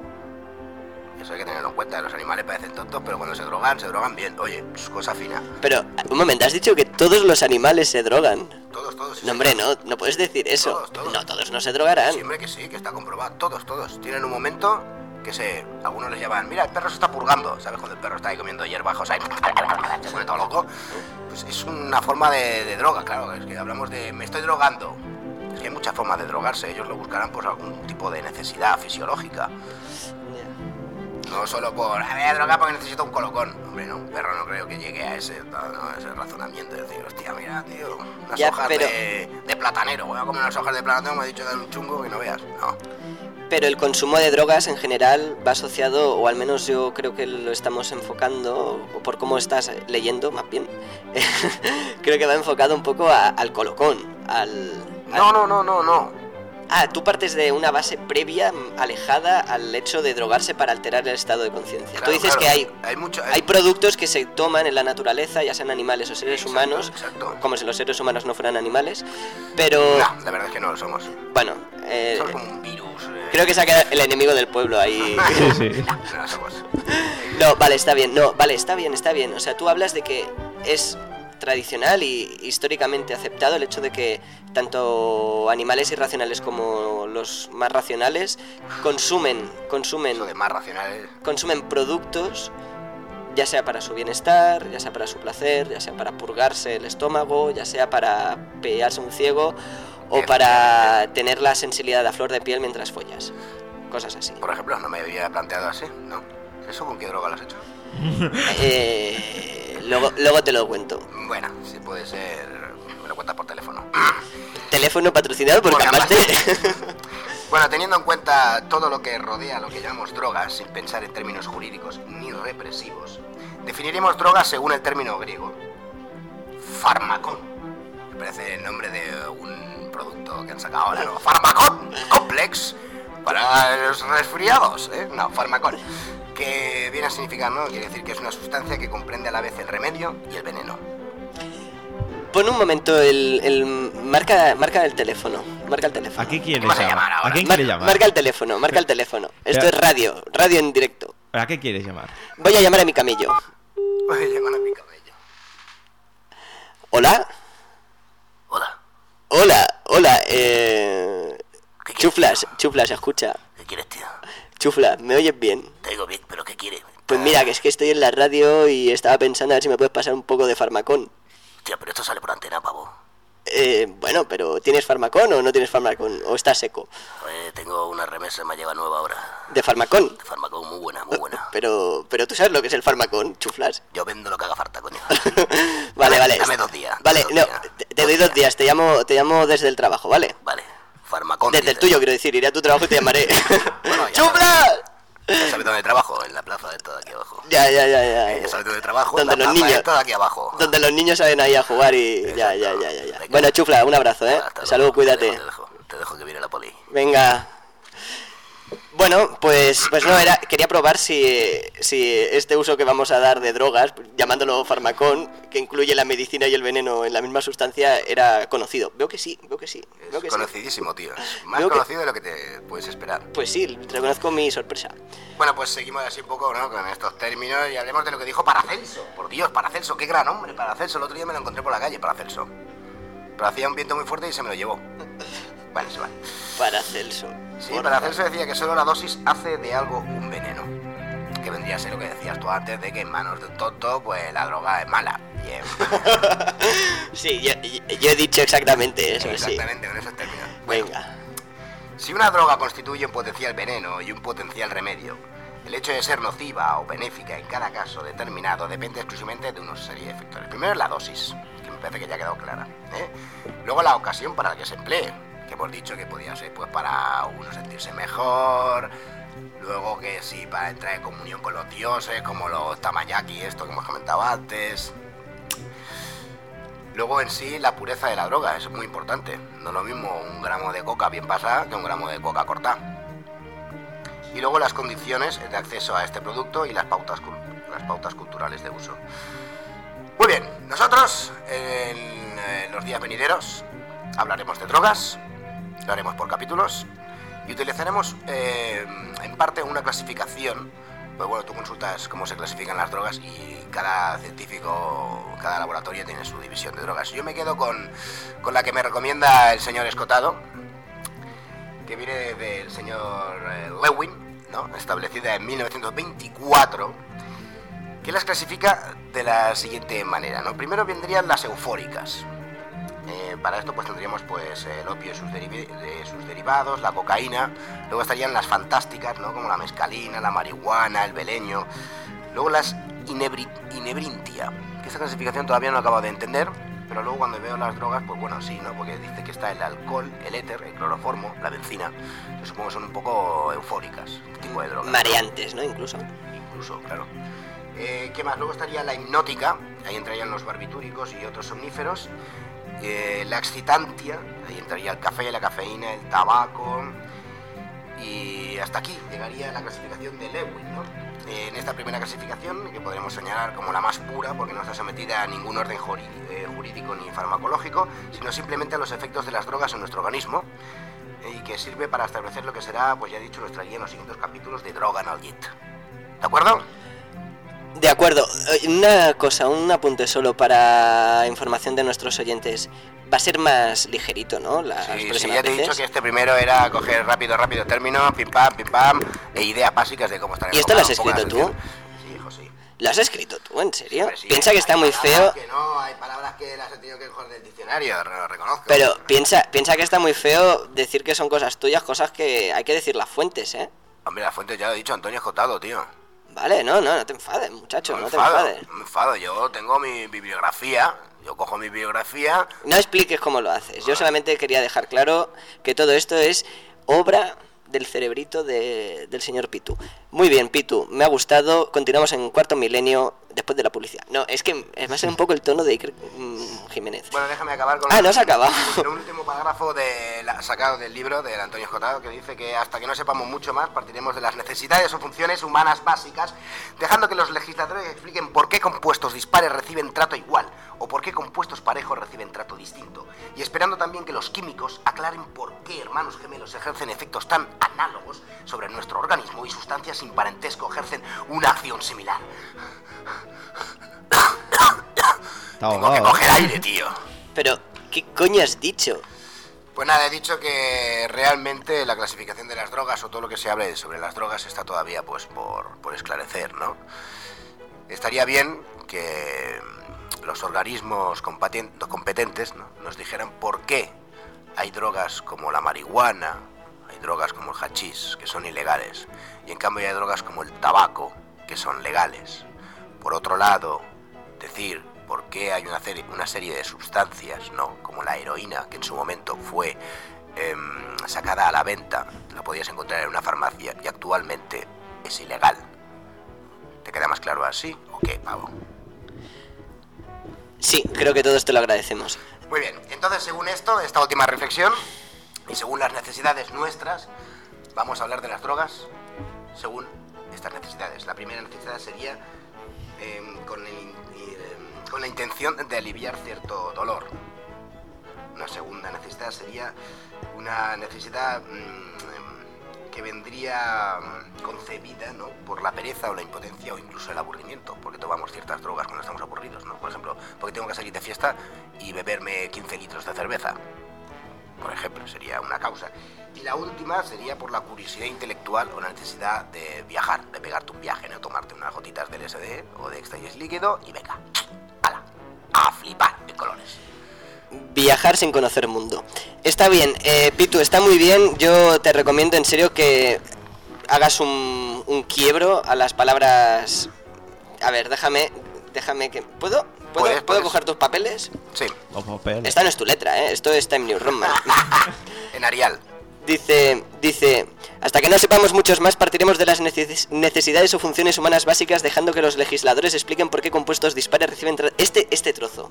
Eso hay que tenerlo en cuenta. Los animales parecen tontos, pero cuando se drogan, se drogan bien. Oye, cosa fina. Pero, un momento, has dicho que todos los animales se drogan. Todos, todos. sí, No, hombre, no, no puedes decir eso. Todos, todos. No, todos no se drogarán. Siempre que sí, que está comprobado. Todos, todos. Tienen un momento que se. Algunos les llaman, mira, el perro se está purgando. ¿Sabes? Cuando el perro está ahí comiendo hierbajos ahí. Se pone todo loco. Pues es una forma de, de droga, claro. Es que hablamos de. Me estoy drogando. Es que hay muchas formas de drogarse. Ellos lo buscarán por algún tipo de necesidad fisiológica. No solo por. "Ah, Me voy a drogar porque necesito un colocón. Hombre, no, un perro no creo que llegue a ese, no, a ese razonamiento. De decir, hostia, mira, tío, unas Ya, hojas pero- de, de platanero. Voy a comer unas hojas de platanero. Me ha dicho que un chungo que no veas. No. pero el consumo de drogas en general va asociado, o al menos yo creo que lo estamos enfocando, o por cómo estás leyendo más bien, creo que va enfocado un poco a- al colocón, al... No, no, no, no, no. Ah, tú partes de una base previa, mm, alejada al hecho de drogarse para alterar el estado de conciencia. Claro, tú dices claro. que hay, Hay mucho. hay productos que se toman en la naturaleza, ya sean animales o seres Exacto, humanos, exacto. como si los seres humanos no fueran animales, pero No, la verdad es que no lo somos. bueno, eh, Somos como un virus. eh. creo que se ha quedado el enemigo del pueblo ahí. Sí, sí. No somos. No, vale, está bien, no, vale, está bien, está bien. O sea, tú hablas de que es tradicional y históricamente aceptado el hecho de que tanto animales irracionales como los más racionales consumen, consumen, Eso de más racionales. consumen productos, ya sea para su bienestar, ya sea para su placer, ya sea para purgarse el estómago, ya sea para pearse un ciego o para tener la sensibilidad a flor de piel mientras follas. Cosas así. Por ejemplo, no me había planteado así, ¿no? ¿Eso con qué droga lo has hecho? Eh, luego, luego te lo cuento. Bueno, si puede ser. Me lo cuentas por teléfono. Teléfono patrocinado por Por Camaste. Bueno, teniendo en cuenta todo lo que rodea lo que llamamos drogas, sin pensar en términos jurídicos ni represivos, definiremos drogas según el término griego. Farmacón. Me parece el nombre de un producto que han sacado ahora, ¿no? Farmacón Complex para los resfriados, ¿eh? No, farmacón. Que viene a significar, ¿no? Quiere decir que es una sustancia que comprende a la vez el remedio y el veneno. Pon un momento el, el marca, marca el teléfono. Marca el teléfono. ¿A qué quieres a llamar? llamar ahora? ¿A quién Mar- quieres llamar? Marca el teléfono, marca el teléfono. Esto es radio, radio en directo. ¿A qué quieres llamar? Voy a llamar a mi camello. Oye, llaman a mi cabello. Hola, Hola, hola, hola, eh... ¿Qué quieres, Chuflas, chuflas, escucha. ¿qué quieres, tío? Chuflas, ¿me oyes bien? Te digo bien, pero ¿qué quieres? Pues mira, que es que estoy en la radio y estaba pensando a ver si me puedes pasar un poco de farmacón. Tío, pero esto sale por antena, pavo. Eh, bueno, pero ¿tienes farmacón o no tienes farmacón? ¿O estás seco? Eh, tengo una remesa, me llega nueva ahora. ¿De farmacón? De farmacón muy buena, muy buena. Pero, pero tú sabes lo que es el farmacón, chuflas. Yo vendo lo que haga falta, coño. Vale, vale. dame dos días, Vale, dos no, días, te, te doy dos días, te llamo, te llamo desde el trabajo, ¿vale? Vale, farmacón. Desde el tuyo, quiero decir, iré a tu trabajo y te llamaré. Bueno, ya ¡Chuflas! Ya sabes dónde trabajo, en la plaza de todo aquí abajo. Ya, ya, ya, ya. Eh, Ya sabes dónde trabajo, Donde en la los plaza niños- de todo aquí abajo. Donde los niños salen ahí a jugar y ya, ya, ya, ya, ya. Bueno, chufla, un abrazo, ¿eh? Hasta Salud, luego, cuídate. Te dejo, te dejo que viene la poli. Venga. Bueno, pues, pues no, era, quería probar si, si este uso que vamos a dar de drogas, llamándolo farmacón, que incluye la medicina y el veneno en la misma sustancia, era conocido. Veo que sí, veo que sí, veo Es que sí. conocidísimo, tío. Es más Veo que- conocido de lo que te puedes esperar. Pues sí, reconozco mi sorpresa. Bueno, pues seguimos así un poco, ¿no? Con estos términos y hablemos de lo que dijo Paracelso. Por Dios, Paracelso, qué gran hombre, Paracelso. El otro día me lo encontré por la calle, Paracelso. Pero hacía un viento muy fuerte y se me lo llevó. Vale, se va. Paracelso. Sí, Paracelso decía que solo la dosis hace de algo un veneno. Que vendría a ser lo que decías tú antes, de que en manos de un tonto, pues la droga es mala. Y es- Sí, yo, he dicho exactamente eso, sí. Exactamente, con esos términos. Venga. Si una droga constituye un potencial veneno y un potencial remedio, el hecho de ser nociva o benéfica en cada caso determinado depende exclusivamente de una serie de factores. Primero la dosis, que me parece que ya ha quedado clara. ¿eh? Luego la ocasión para la que se emplee, que hemos dicho que podía ser pues para uno sentirse mejor. Luego que sí, para entrar en comunión con los dioses, como los tamayaki, esto que hemos comentado antes. Luego en sí la pureza de la droga, es muy importante. No es lo mismo un gramo de coca bien pasada que un gramo de coca cortada. Y luego las condiciones de acceso a este producto y las pautas, las pautas culturales de uso. Muy bien, nosotros en, los días venideros hablaremos de drogas, lo haremos por capítulos y utilizaremos eh, en parte una clasificación. Pues bueno, tú consultas cómo se clasifican las drogas y cada científico, cada laboratorio tiene su división de drogas. Yo me quedo con, con la que me recomienda el señor Escotado, que viene del señor eh, Lewin, ¿no? establecida en 1924, que las clasifica de la siguiente manera. ¿no? Primero vendrían las eufóricas. Eh, para esto pues tendríamos pues el opio y sus, derivados, la cocaína, luego estarían las fantásticas, ¿no? como la mescalina, la marihuana, el beleño, luego las inebri- inebrintia, que esta clasificación todavía no acabo de entender, pero luego cuando veo las drogas, pues bueno, sí, ¿no? Porque dice que está el alcohol, el éter, el cloroformo, la benzina. Yo supongo que son un poco eufóricas, este tipo de drogas. Mareantes, ¿no? Incluso. Incluso, claro. Eh, ¿Qué más? Luego estaría la hipnótica, ahí entrarían los barbitúricos y otros somníferos. Eh, la excitantia, ahí entraría el café, la cafeína, el tabaco. Y hasta aquí llegaría la clasificación de Lewin, ¿no? En esta primera clasificación, que podremos señalar como la más pura, porque no está sometida a ningún orden eh, jurídico ni farmacológico, sino simplemente a los efectos de las drogas en nuestro organismo, y que sirve para establecer lo que será, pues ya he dicho, nuestra guía en los siguientes capítulos de Droga Analgit. ¿De acuerdo? De acuerdo. Eh, Una cosa, un apunte solo para información de nuestros oyentes. Va a ser más ligerito, ¿no? Las Sí, sí, próximas ya te he veces. dicho que este primero era coger rápido, rápido términos, pim pam, pim pam, e ideas básicas de cómo estar ¿Y esto lo has escrito tú? Sí, sí. ¿Lo has escrito tú, en serio? Hombre, sí, piensa que está muy feo, Que no, hay palabras que las he tenido que coger del diccionario, lo reconozco. pero piensa, piensa que está muy feo decir que son cosas tuyas, cosas que hay que decir las fuentes, ¿eh? Hombre, la fuente ya lo he dicho, Antonio Escotado, tío. Vale, no, no, no te enfades, muchacho, no, te enfades. no me enfado. Yo tengo mi bibliografía, yo cojo mi bibliografía. No expliques cómo lo haces. Yo solamente quería dejar claro que todo esto es obra del cerebrito de- del señor Pitu. Muy bien, Pitu, me ha gustado. Continuamos en cuarto milenio después de la publicidad. No, es que va a ser un poco el tono de Iker mm, Jiménez. Bueno, déjame acabar con Ah, no acabado. con un último parágrafo de la- sacado del libro del Antonio Escotado que dice que hasta que no sepamos mucho más partiremos de las necesidades o funciones humanas básicas, dejando que los legisladores expliquen por qué compuestos dispares reciben trato igual o por qué compuestos parejos reciben trato distinto, y esperando también que los químicos aclaren por qué hermanos gemelos ejercen efectos tan análogos sobre nuestro organismo y sustancias sin parentesco ejercen una acción similar. Tengo que ahogado, ¿eh? coger aire, tío. Pero, ¿qué coño has dicho? Pues nada, he dicho que realmente la clasificación de las drogas o todo lo que se hable sobre las drogas está todavía pues por, por esclarecer, ¿no? Estaría bien que los organismos competentes ¿no? nos dijeran por qué hay drogas como la marihuana, hay drogas como el hachís, que son ilegales, y en cambio hay drogas como el tabaco, que son legales. Por otro lado, decir por qué hay una serie, una serie de sustancias, ¿no? Como la heroína, que en su momento fue em, sacada a la venta, la podías encontrar en una farmacia y actualmente es ilegal. ¿Te queda más claro así o qué, pavo? Sí, creo que todos te lo agradecemos. Muy bien, entonces según esto, esta última reflexión, y según las necesidades nuestras, vamos a hablar de las drogas según estas necesidades. La primera necesidad sería em, em, con la intención de aliviar cierto dolor. Una segunda necesidad sería una necesidad mm, que vendría mm, concebida ¿no? por la pereza o la impotencia o incluso el aburrimiento, porque tomamos ciertas drogas cuando estamos aburridos, ¿no? Por ejemplo, porque tengo que salir de fiesta y beberme 15 litros de cerveza. Por ejemplo, sería una causa. Y la última sería por la curiosidad intelectual o la necesidad de viajar, de pegarte un viaje, ¿no? Tomarte unas gotitas del SD o de éxtasis líquido y venga, ¡hala! A flipar de colores. Viajar sin conocer mundo. Está bien, eh, Pitu, está muy bien. Yo te recomiendo en serio que hagas un, un quiebro a las palabras. A ver, déjame, déjame que. ¿Puedo? ¿Puedo, Puedes, ¿puedo puedes. coger tus papeles? Sí, papel. Esta no es tu letra, ¿eh? Esto es Time New Roman. en Arial. Dice, dice, hasta que no sepamos muchos más, partiremos de las neces- necesidades o funciones humanas básicas, dejando que los legisladores expliquen por qué compuestos dispares reciben este este trozo.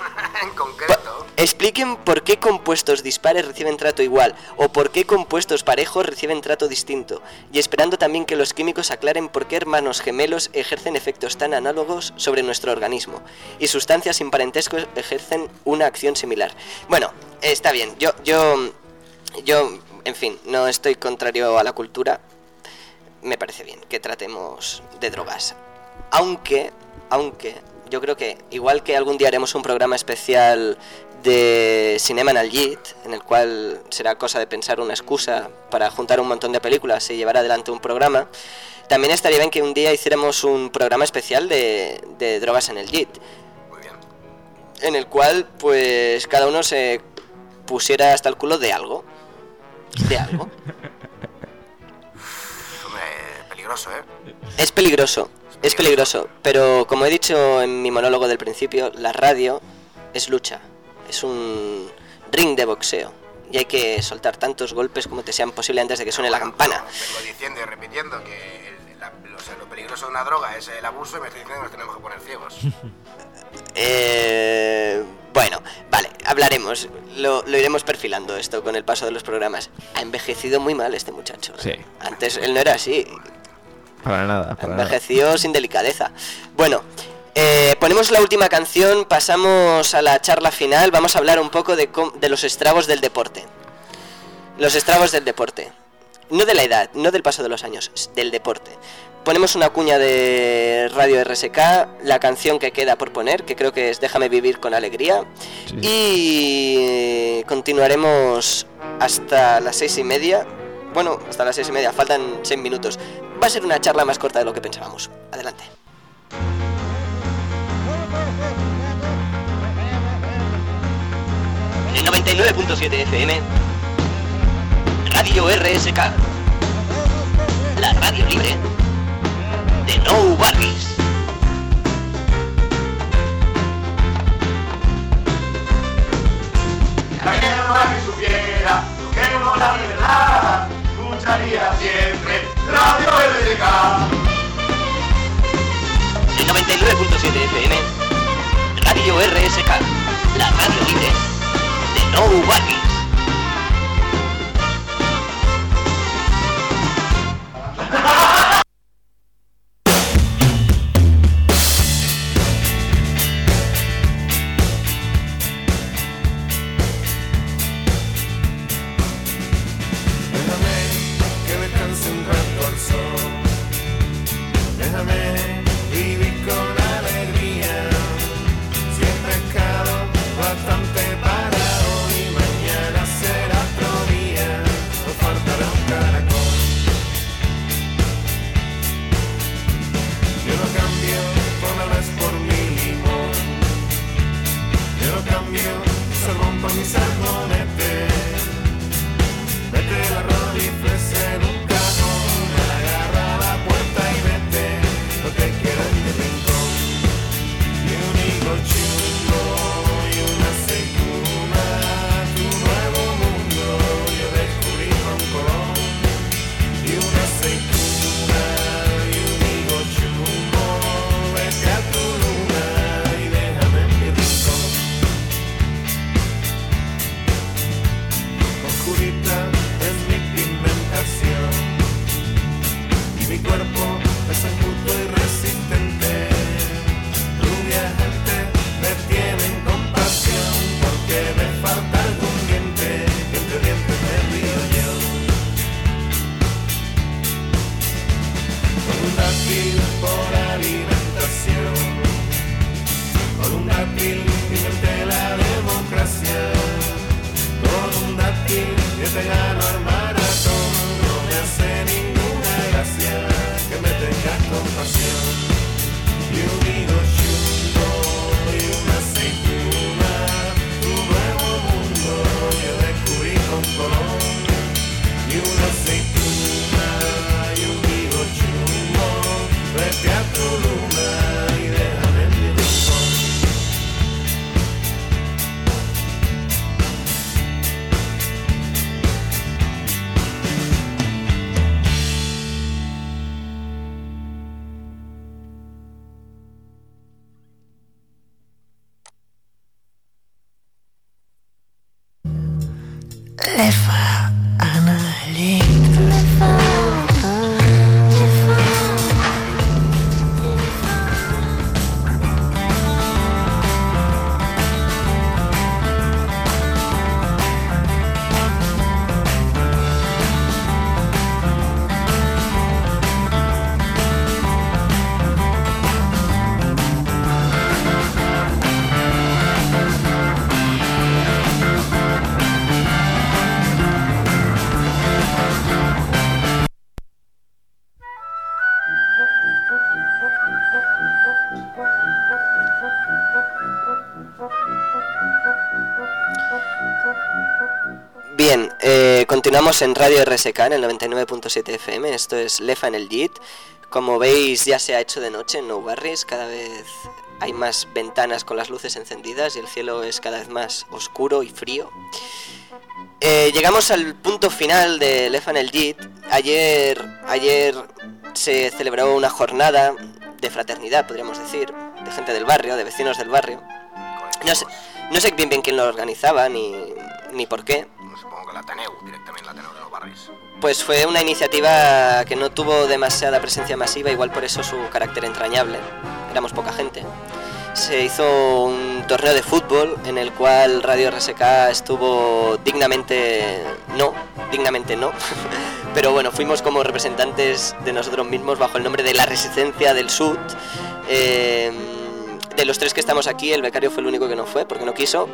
en concreto, Expliquen por qué compuestos dispares reciben trato igual o por qué compuestos parejos reciben trato distinto, y esperando también que los químicos aclaren por qué hermanos gemelos ejercen efectos tan análogos sobre nuestro organismo y sustancias sin parentesco ejercen una acción similar. Bueno, está bien. Yo yo yo, en fin, no estoy contrario a la cultura. Me parece bien que tratemos de drogas. Aunque, aunque, yo creo que igual que algún día haremos un programa especial de Cinema Analgit, en el cual será cosa de pensar una excusa para juntar un montón de películas y llevar adelante un programa, también estaría bien que un día hiciéramos un programa especial de, de drogas en el JIT, muy bien. en el cual pues cada uno se pusiera hasta el culo de algo. De algo. Hombre, peligroso, ¿eh? Es peligroso, es peligroso, pero como he dicho en mi monólogo del principio, la radio es lucha, es un ring de boxeo. Y hay que soltar tantos golpes como te sean posible antes de que suene la campana. Vengo diciendo y repitiendo que el- la- o sea, lo peligroso de una droga es el abuso y me estoy diciendo que nos tenemos que poner ciegos. Eh, bueno, vale, hablaremos. Lo, lo iremos perfilando esto con el paso de los programas. Ha envejecido muy mal este muchacho. ¿eh? Sí. Antes él no era así. Para nada, para nada. Envejeció sin delicadeza. Bueno, eh, ponemos la última canción, pasamos a la charla final. Vamos a hablar un poco de, de los estragos del deporte. Los estragos del deporte. No de la edad, no del paso de los años, del deporte. Ponemos una cuña de Radio RSK, la canción que queda por poner, que creo que es Déjame vivir con alegría. Y continuaremos hasta las seis y media. Bueno, hasta las seis y media, faltan seis minutos. Va a ser una charla más corta de lo que pensábamos. Adelante. En 99.7 FM, Radio RSK, la radio libre de No Barris. La que supiera lo que la libertad, escucharía siempre Radio LDK. En 99.7 FM, Radio RSK, la radio libre de No. En Radio RSK en el 99.7 FM. Esto es Lefa en el JIT. Como veis, ya se ha hecho de noche en No Barris. Cada vez hay más ventanas con las luces encendidas y el cielo es cada vez más oscuro y frío. Eh, llegamos al punto final de Lefan el Jit. Ayer, ayer se celebró una jornada de fraternidad, podríamos decir, de gente del barrio, de vecinos del barrio. No sé, no sé bien bien quién lo organizaba ni, ni por qué. Supongo que la Ateneu, directamente Pues fue una iniciativa que no tuvo demasiada presencia masiva, igual por eso su carácter entrañable. Éramos poca gente. Se hizo un torneo de fútbol en el cual Radio RSK estuvo dignamente no, dignamente no. Pero bueno, fuimos como representantes de nosotros mismos bajo el nombre de la Resistencia del Sud. Eh, de los tres que estamos aquí, el becario fue el único que no fue porque no quiso.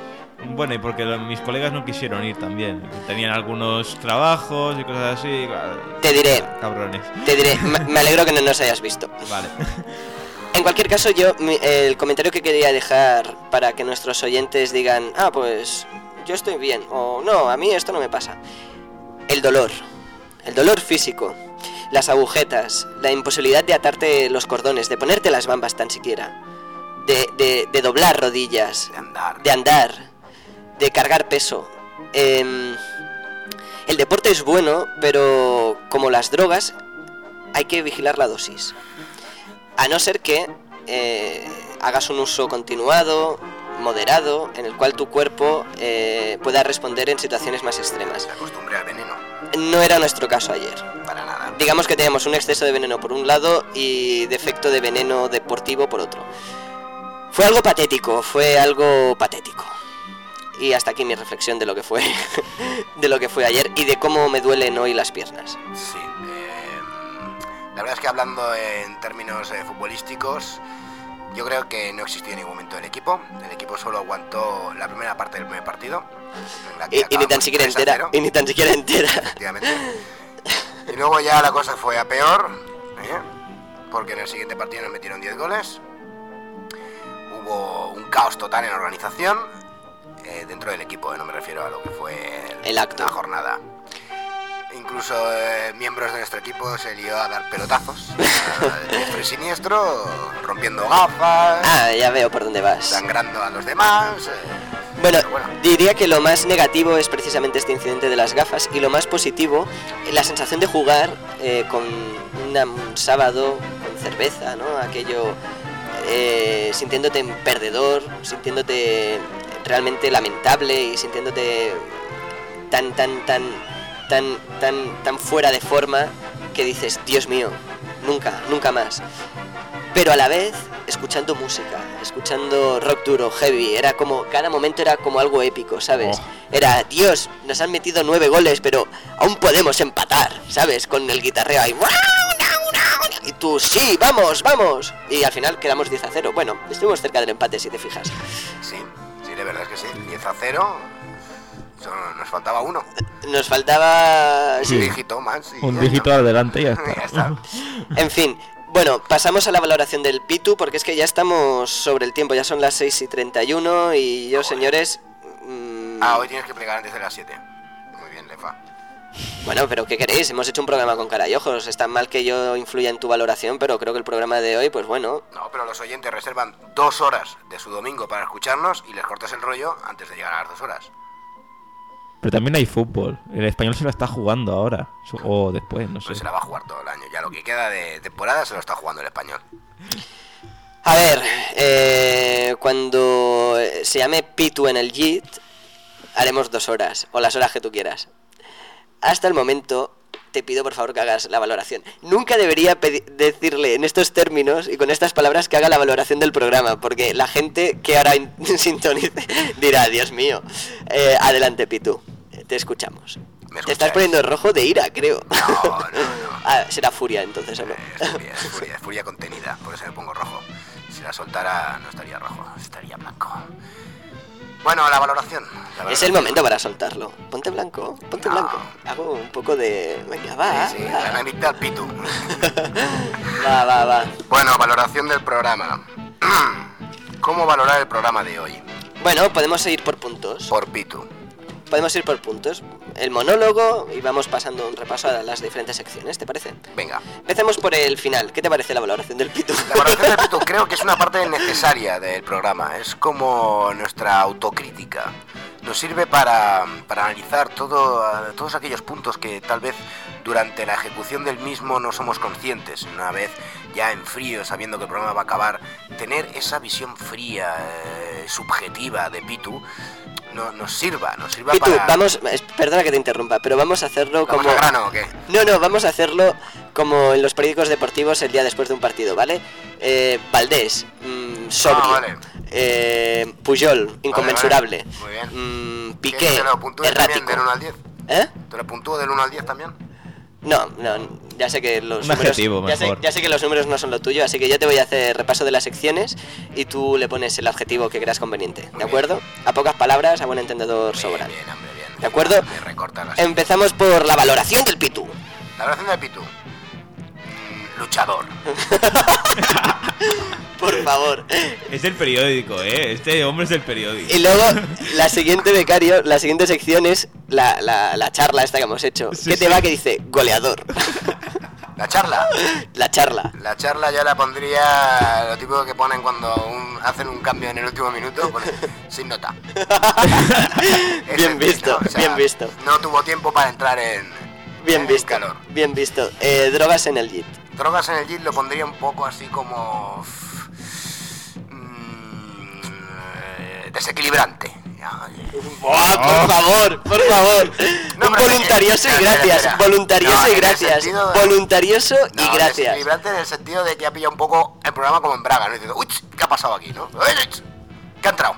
Bueno, y porque mis colegas no quisieron ir también. Tenían algunos trabajos y cosas así. Te diré. Cabrones. Te diré, me alegro que no nos hayas visto. Vale. En cualquier caso, yo mi- el comentario que quería dejar para que nuestros oyentes digan, ah, pues yo estoy bien, o no, a mí esto no me pasa. El dolor, el dolor físico, las agujetas, la imposibilidad de atarte los cordones, de ponerte las bambas tan siquiera, de, de- de doblar rodillas, De andar. de andar, de cargar peso. Em, el deporte es bueno, pero como las drogas, hay que vigilar la dosis. A no ser que eh, hagas un uso continuado, moderado, en el cual tu cuerpo eh, pueda responder en situaciones más extremas. Se acostumbre al veneno. No era nuestro caso ayer. Para nada. Digamos que teníamos un exceso de veneno por un lado y defecto de veneno deportivo por otro. Fue algo patético, fue algo patético. Y hasta aquí mi reflexión de lo que fue de lo que fue ayer y de cómo me duelen hoy las piernas. Sí. eh, la verdad es que hablando en términos eh, futbolísticos, yo creo que no existió en ningún momento el equipo. El equipo solo aguantó la primera parte del primer partido. Y, y ni tan siquiera 3 a entera, 0. y ni tan siquiera entera. Efectivamente. Y luego ya la cosa fue a peor, ¿eh? porque en el siguiente partido nos metieron 10 goles. Hubo un caos total en la organización, eh, dentro del equipo, eh, no me refiero a lo que fue El acto. la jornada. Incluso eh, miembros de nuestro equipo se lió a dar pelotazos, diestro y siniestro, rompiendo gafas, Ah, ya veo por dónde vas. sangrando a los demás. eh. Bueno, diría que lo más negativo es precisamente este incidente de las gafas y lo más positivo, la sensación de jugar eh, con una- un sábado con cerveza, ¿no? Aquello eh, sintiéndote perdedor, sintiéndote realmente lamentable y sintiéndote tan, tan, tan, tan, tan, tan fuera de forma que dices, Dios mío, nunca, nunca más pero a la vez escuchando música, escuchando rock duro, heavy, era como, cada momento era como algo épico, ¿sabes? Oh. Era, Dios, nos han metido nueve goles, pero aún podemos empatar, ¿sabes? Con el guitarreo ahí, y tú, sí, vamos, vamos, y al final quedamos 10 a 0, bueno, estuvimos cerca del empate si te fijas. De verdad es que sí, 10 a 0, solo nos faltaba uno. Nos faltaba... Un dígito más. y Un dígito adelante y ya Ya está. En fin, bueno, pasamos a la valoración del Pitu porque es que ya estamos sobre el tiempo, ya son las 6 y 31 y yo, señores... mm, Ah, hoy tienes que plegar antes de las 7. Bueno, pero ¿qué queréis? Hemos hecho un programa con cara y ojos. Está mal que yo influya en tu valoración, pero creo que el programa de hoy, pues bueno, No, pero los oyentes reservan dos horas de su domingo para escucharnos y les cortas el rollo antes de llegar a las dos horas. Pero también hay fútbol. El español se la está jugando ahora. Su- O después, no sé. Pues se la va a jugar todo el año. Ya lo que queda de temporada se lo está jugando el español. A ver, eh, cuando se llame Pitu en el JIT, haremos dos horas, o las horas que tú quieras. Hasta el momento, te pido por favor que hagas la valoración. Nunca debería decirle en estos términos y con estas palabras que haga la valoración del programa, porque la gente que ahora in- sintonice dirá, Dios mío. Eh, adelante, Pitu, te escuchamos. ¿Me Te estás poniendo rojo de ira, creo. No, no, no. Ah, será furia entonces, ¿o no? Es furia, es furia, es furia contenida, por eso me pongo rojo. Si la soltara no estaría rojo, estaría blanco. Bueno, la valoración. la Es el momento para soltarlo. Ponte blanco, ponte No. blanco. Hago un poco de... Venga, va, Sí, sí, va. la al pitu. va, va, va. Bueno, valoración del programa. ¿Cómo valorar el programa de hoy? Bueno, podemos seguir por puntos. Por pitu. Podemos ir por puntos. El monólogo y vamos pasando un repaso a las diferentes secciones, ¿te parece? Venga. Empecemos por el final. ¿Qué te parece la valoración del Pitu? La valoración del Pitu creo que es una parte necesaria del programa. Es como nuestra autocrítica. Nos sirve para, para analizar todo, todos aquellos puntos que tal vez durante la ejecución del mismo no somos conscientes. Una vez ya en frío, sabiendo que el programa va a acabar, tener esa visión fría, eh, subjetiva de Pitu, no, nos sirva, nos sirva Pitu, para... vamos, perdona que te interrumpa, pero vamos a hacerlo ¿Vamos como... al grano o qué? No, no, vamos a hacerlo como en los periódicos deportivos el día después de un partido, ¿vale? Eh, Valdés, mm, sobrio. Ah, vale. Eh, Puyol, inconmensurable. vale. Muy bien. Mm, ¿Qué, Piqué, ¿Te lo puntúes también errático. del 1 al 10? ¿Eh? ¿Te lo puntúo del 1 al 10 también? No, no, ya sé que los Un números, adjetivo, ya sé, mejor. ya sé que los números no son lo tuyo, así que yo te voy a hacer repaso de las secciones y tú le pones el adjetivo que creas conveniente, ¿de acuerdo? A pocas palabras, a buen entendedor sobran. Bien, hombre, bien. ¿De acuerdo? Empezamos por la valoración del Pitu. La oración del Pitu. Luchador. Por favor. Es del periódico, ¿eh? Este hombre es del periódico. Y luego, la siguiente, becario, la siguiente sección es la, la- la charla esta que hemos hecho. Sí, ¿Qué te sí. va que dice? Goleador. La charla. La charla. La charla ya la pondría lo típico que ponen cuando un- hacen un cambio en el último minuto, ponen sin nota. Bien el visto, ¿no? O sea, bien visto. No tuvo tiempo para entrar en, Bien en visto. calor. Bien visto. Eh, drogas en el JIT. Drogas en el JIT lo pondría un poco así como... mm, eh, desequilibrante. Ya, ¡Buah, por favor, por favor! No, Un pero- voluntarioso y gracias. espera. Voluntarioso No, y gracias. de- Voluntarioso y gracias. desequilibrante en el sentido de que ha pillado un poco el programa como en Braga, ¿no? Diciendo, uy, ¿qué ha pasado aquí, no? Uy, ¿Qué ha entrado?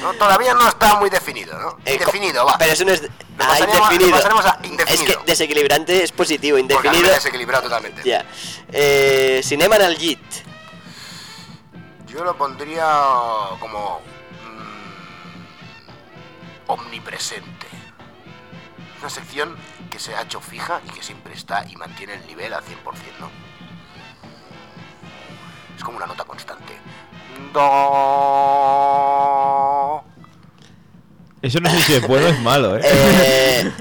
No, todavía no está muy definido, ¿no? Eh, Indefinido, va. Pero eso no es. Ah, indefinido. a Es indefinido. que desequilibrante es positivo, indefinido. ha desequilibrado totalmente. Ya. Eh, cinema en el JIT. Yo lo pondría como mm, omnipresente. Una sección que se ha hecho fija y que siempre está y mantiene el nivel al 100%, ¿no? Es como una nota constante. Do. Eso no sé si es bueno o es malo, ¿eh? Eh,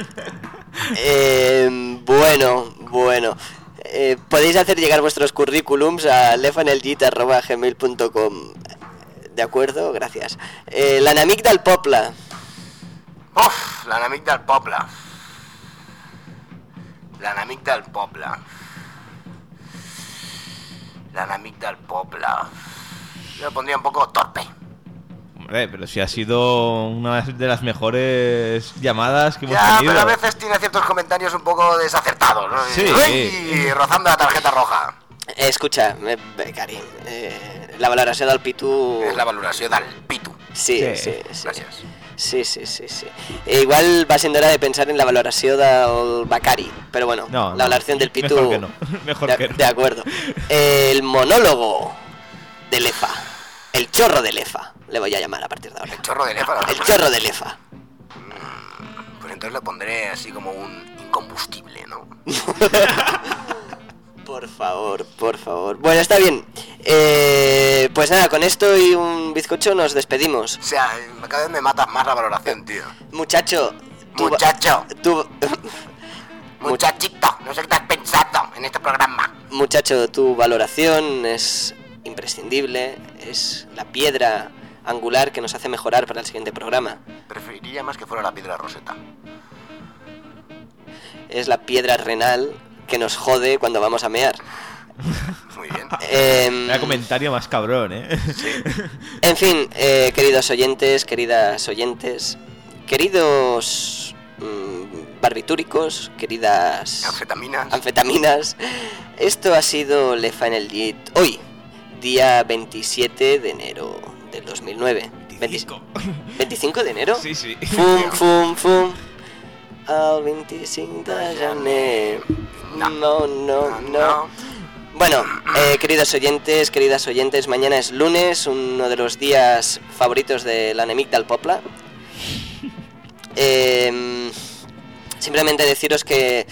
eh, bueno, bueno. Eh, podéis hacer llegar vuestros currículums a lefaneljit.gmail.com ¿De acuerdo? Gracias. Eh, L'Anamic del Poble. Uf, l'enemic del poble. L'enemic del poble. L'enemic del poble. Yo lo pondría un poco torpe. Hombre, pero si ha sido una de las mejores llamadas que hemos Ya, tenido. pero a veces tiene ciertos comentarios un poco desacertados, ¿no? Sí. Uy, rozando la tarjeta roja. Eh, escucha, eh, Becari, eh, la valoración del Pitu... Es la valoración del pitu. Sí, Sí. sí, sí. Gracias. Sí, sí, sí, sí. Eh, igual va siendo hora de pensar en la valoració del Becari, pero bueno, No, la no. valoración del Pitu... Mejor que no. Mejor de, que no. de acuerdo. El monólogo de Lefa. El chorro de Lefa, le voy a llamar a partir de ahora. El chorro de Lefa. El chorro de Lefa. Pues entonces le pondré así como un incombustible, ¿no? Por favor, por favor. Bueno, está bien. Eh, pues nada, con esto y un bizcocho nos despedimos. O sea, cada vez me matas más la valoración, tío. Muchacho. tú Muchacho, tú- muchachito, no sé qué estás pensando en este programa. Muchacho, tu valoración es imprescindible, es la piedra angular que nos hace mejorar para el siguiente programa. Preferiría más que fuera la piedra roseta. Es la piedra renal que nos jode cuando vamos a mear. Muy bien. Em, comentario más cabrón, ¿eh? en fin, eh, queridos oyentes, queridas oyentes, queridos mm, barbitúricos, queridas Anfetaminas. anfetaminas, esto ha sido Lefa en el JIT hoy, día 27 de enero del 2009. 25. 25 de enero? Sí, sí. Fum, fum, fum. El 25 de gener. No, no, no. Bueno, eh, queridos oyentes, queridas oyentes, mañana es lunes, uno de los días favoritos de l'Enemic del Poble. Em, simplemente deciros que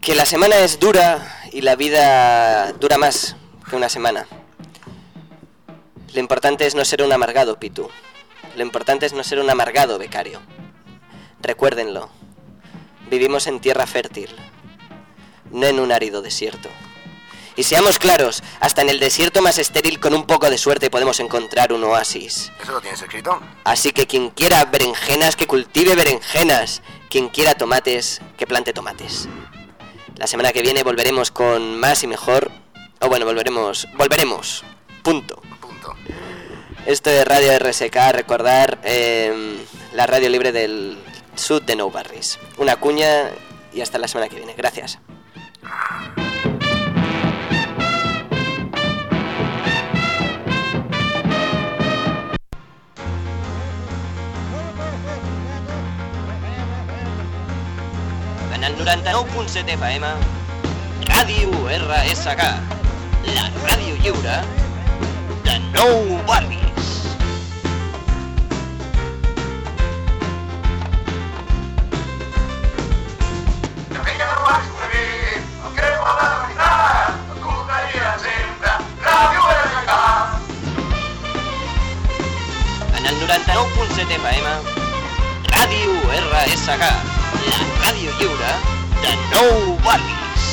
que la semana es dura y la vida dura más que una semana. Lo importante es no ser un amargado, Pitu. Lo importante es no ser un amargado becario. Recuérdenlo. Vivimos en tierra fértil, no en un árido desierto. Y seamos claros, hasta en el desierto más estéril con un poco de suerte podemos encontrar un oasis. ¿Eso lo tienes escrito? Así que quien quiera berenjenas, que cultive berenjenas. Quien quiera tomates, que plante tomates. La semana que viene volveremos con más y mejor. O bueno, volveremos. Volveremos. Punto. Punto. Esto es Radio RSK, recordar eh, la radio libre del sud de Nou Barris. Una cuña y hasta la semana que viene. Gracias. En el 99.7 FM, Ràdio RSK, la ràdio lliure de Nou Barris. Que no vas la sempre, Radio RSK. En el 99.7 FM, Ràdio RSK, la radio lliure de Nou Barris.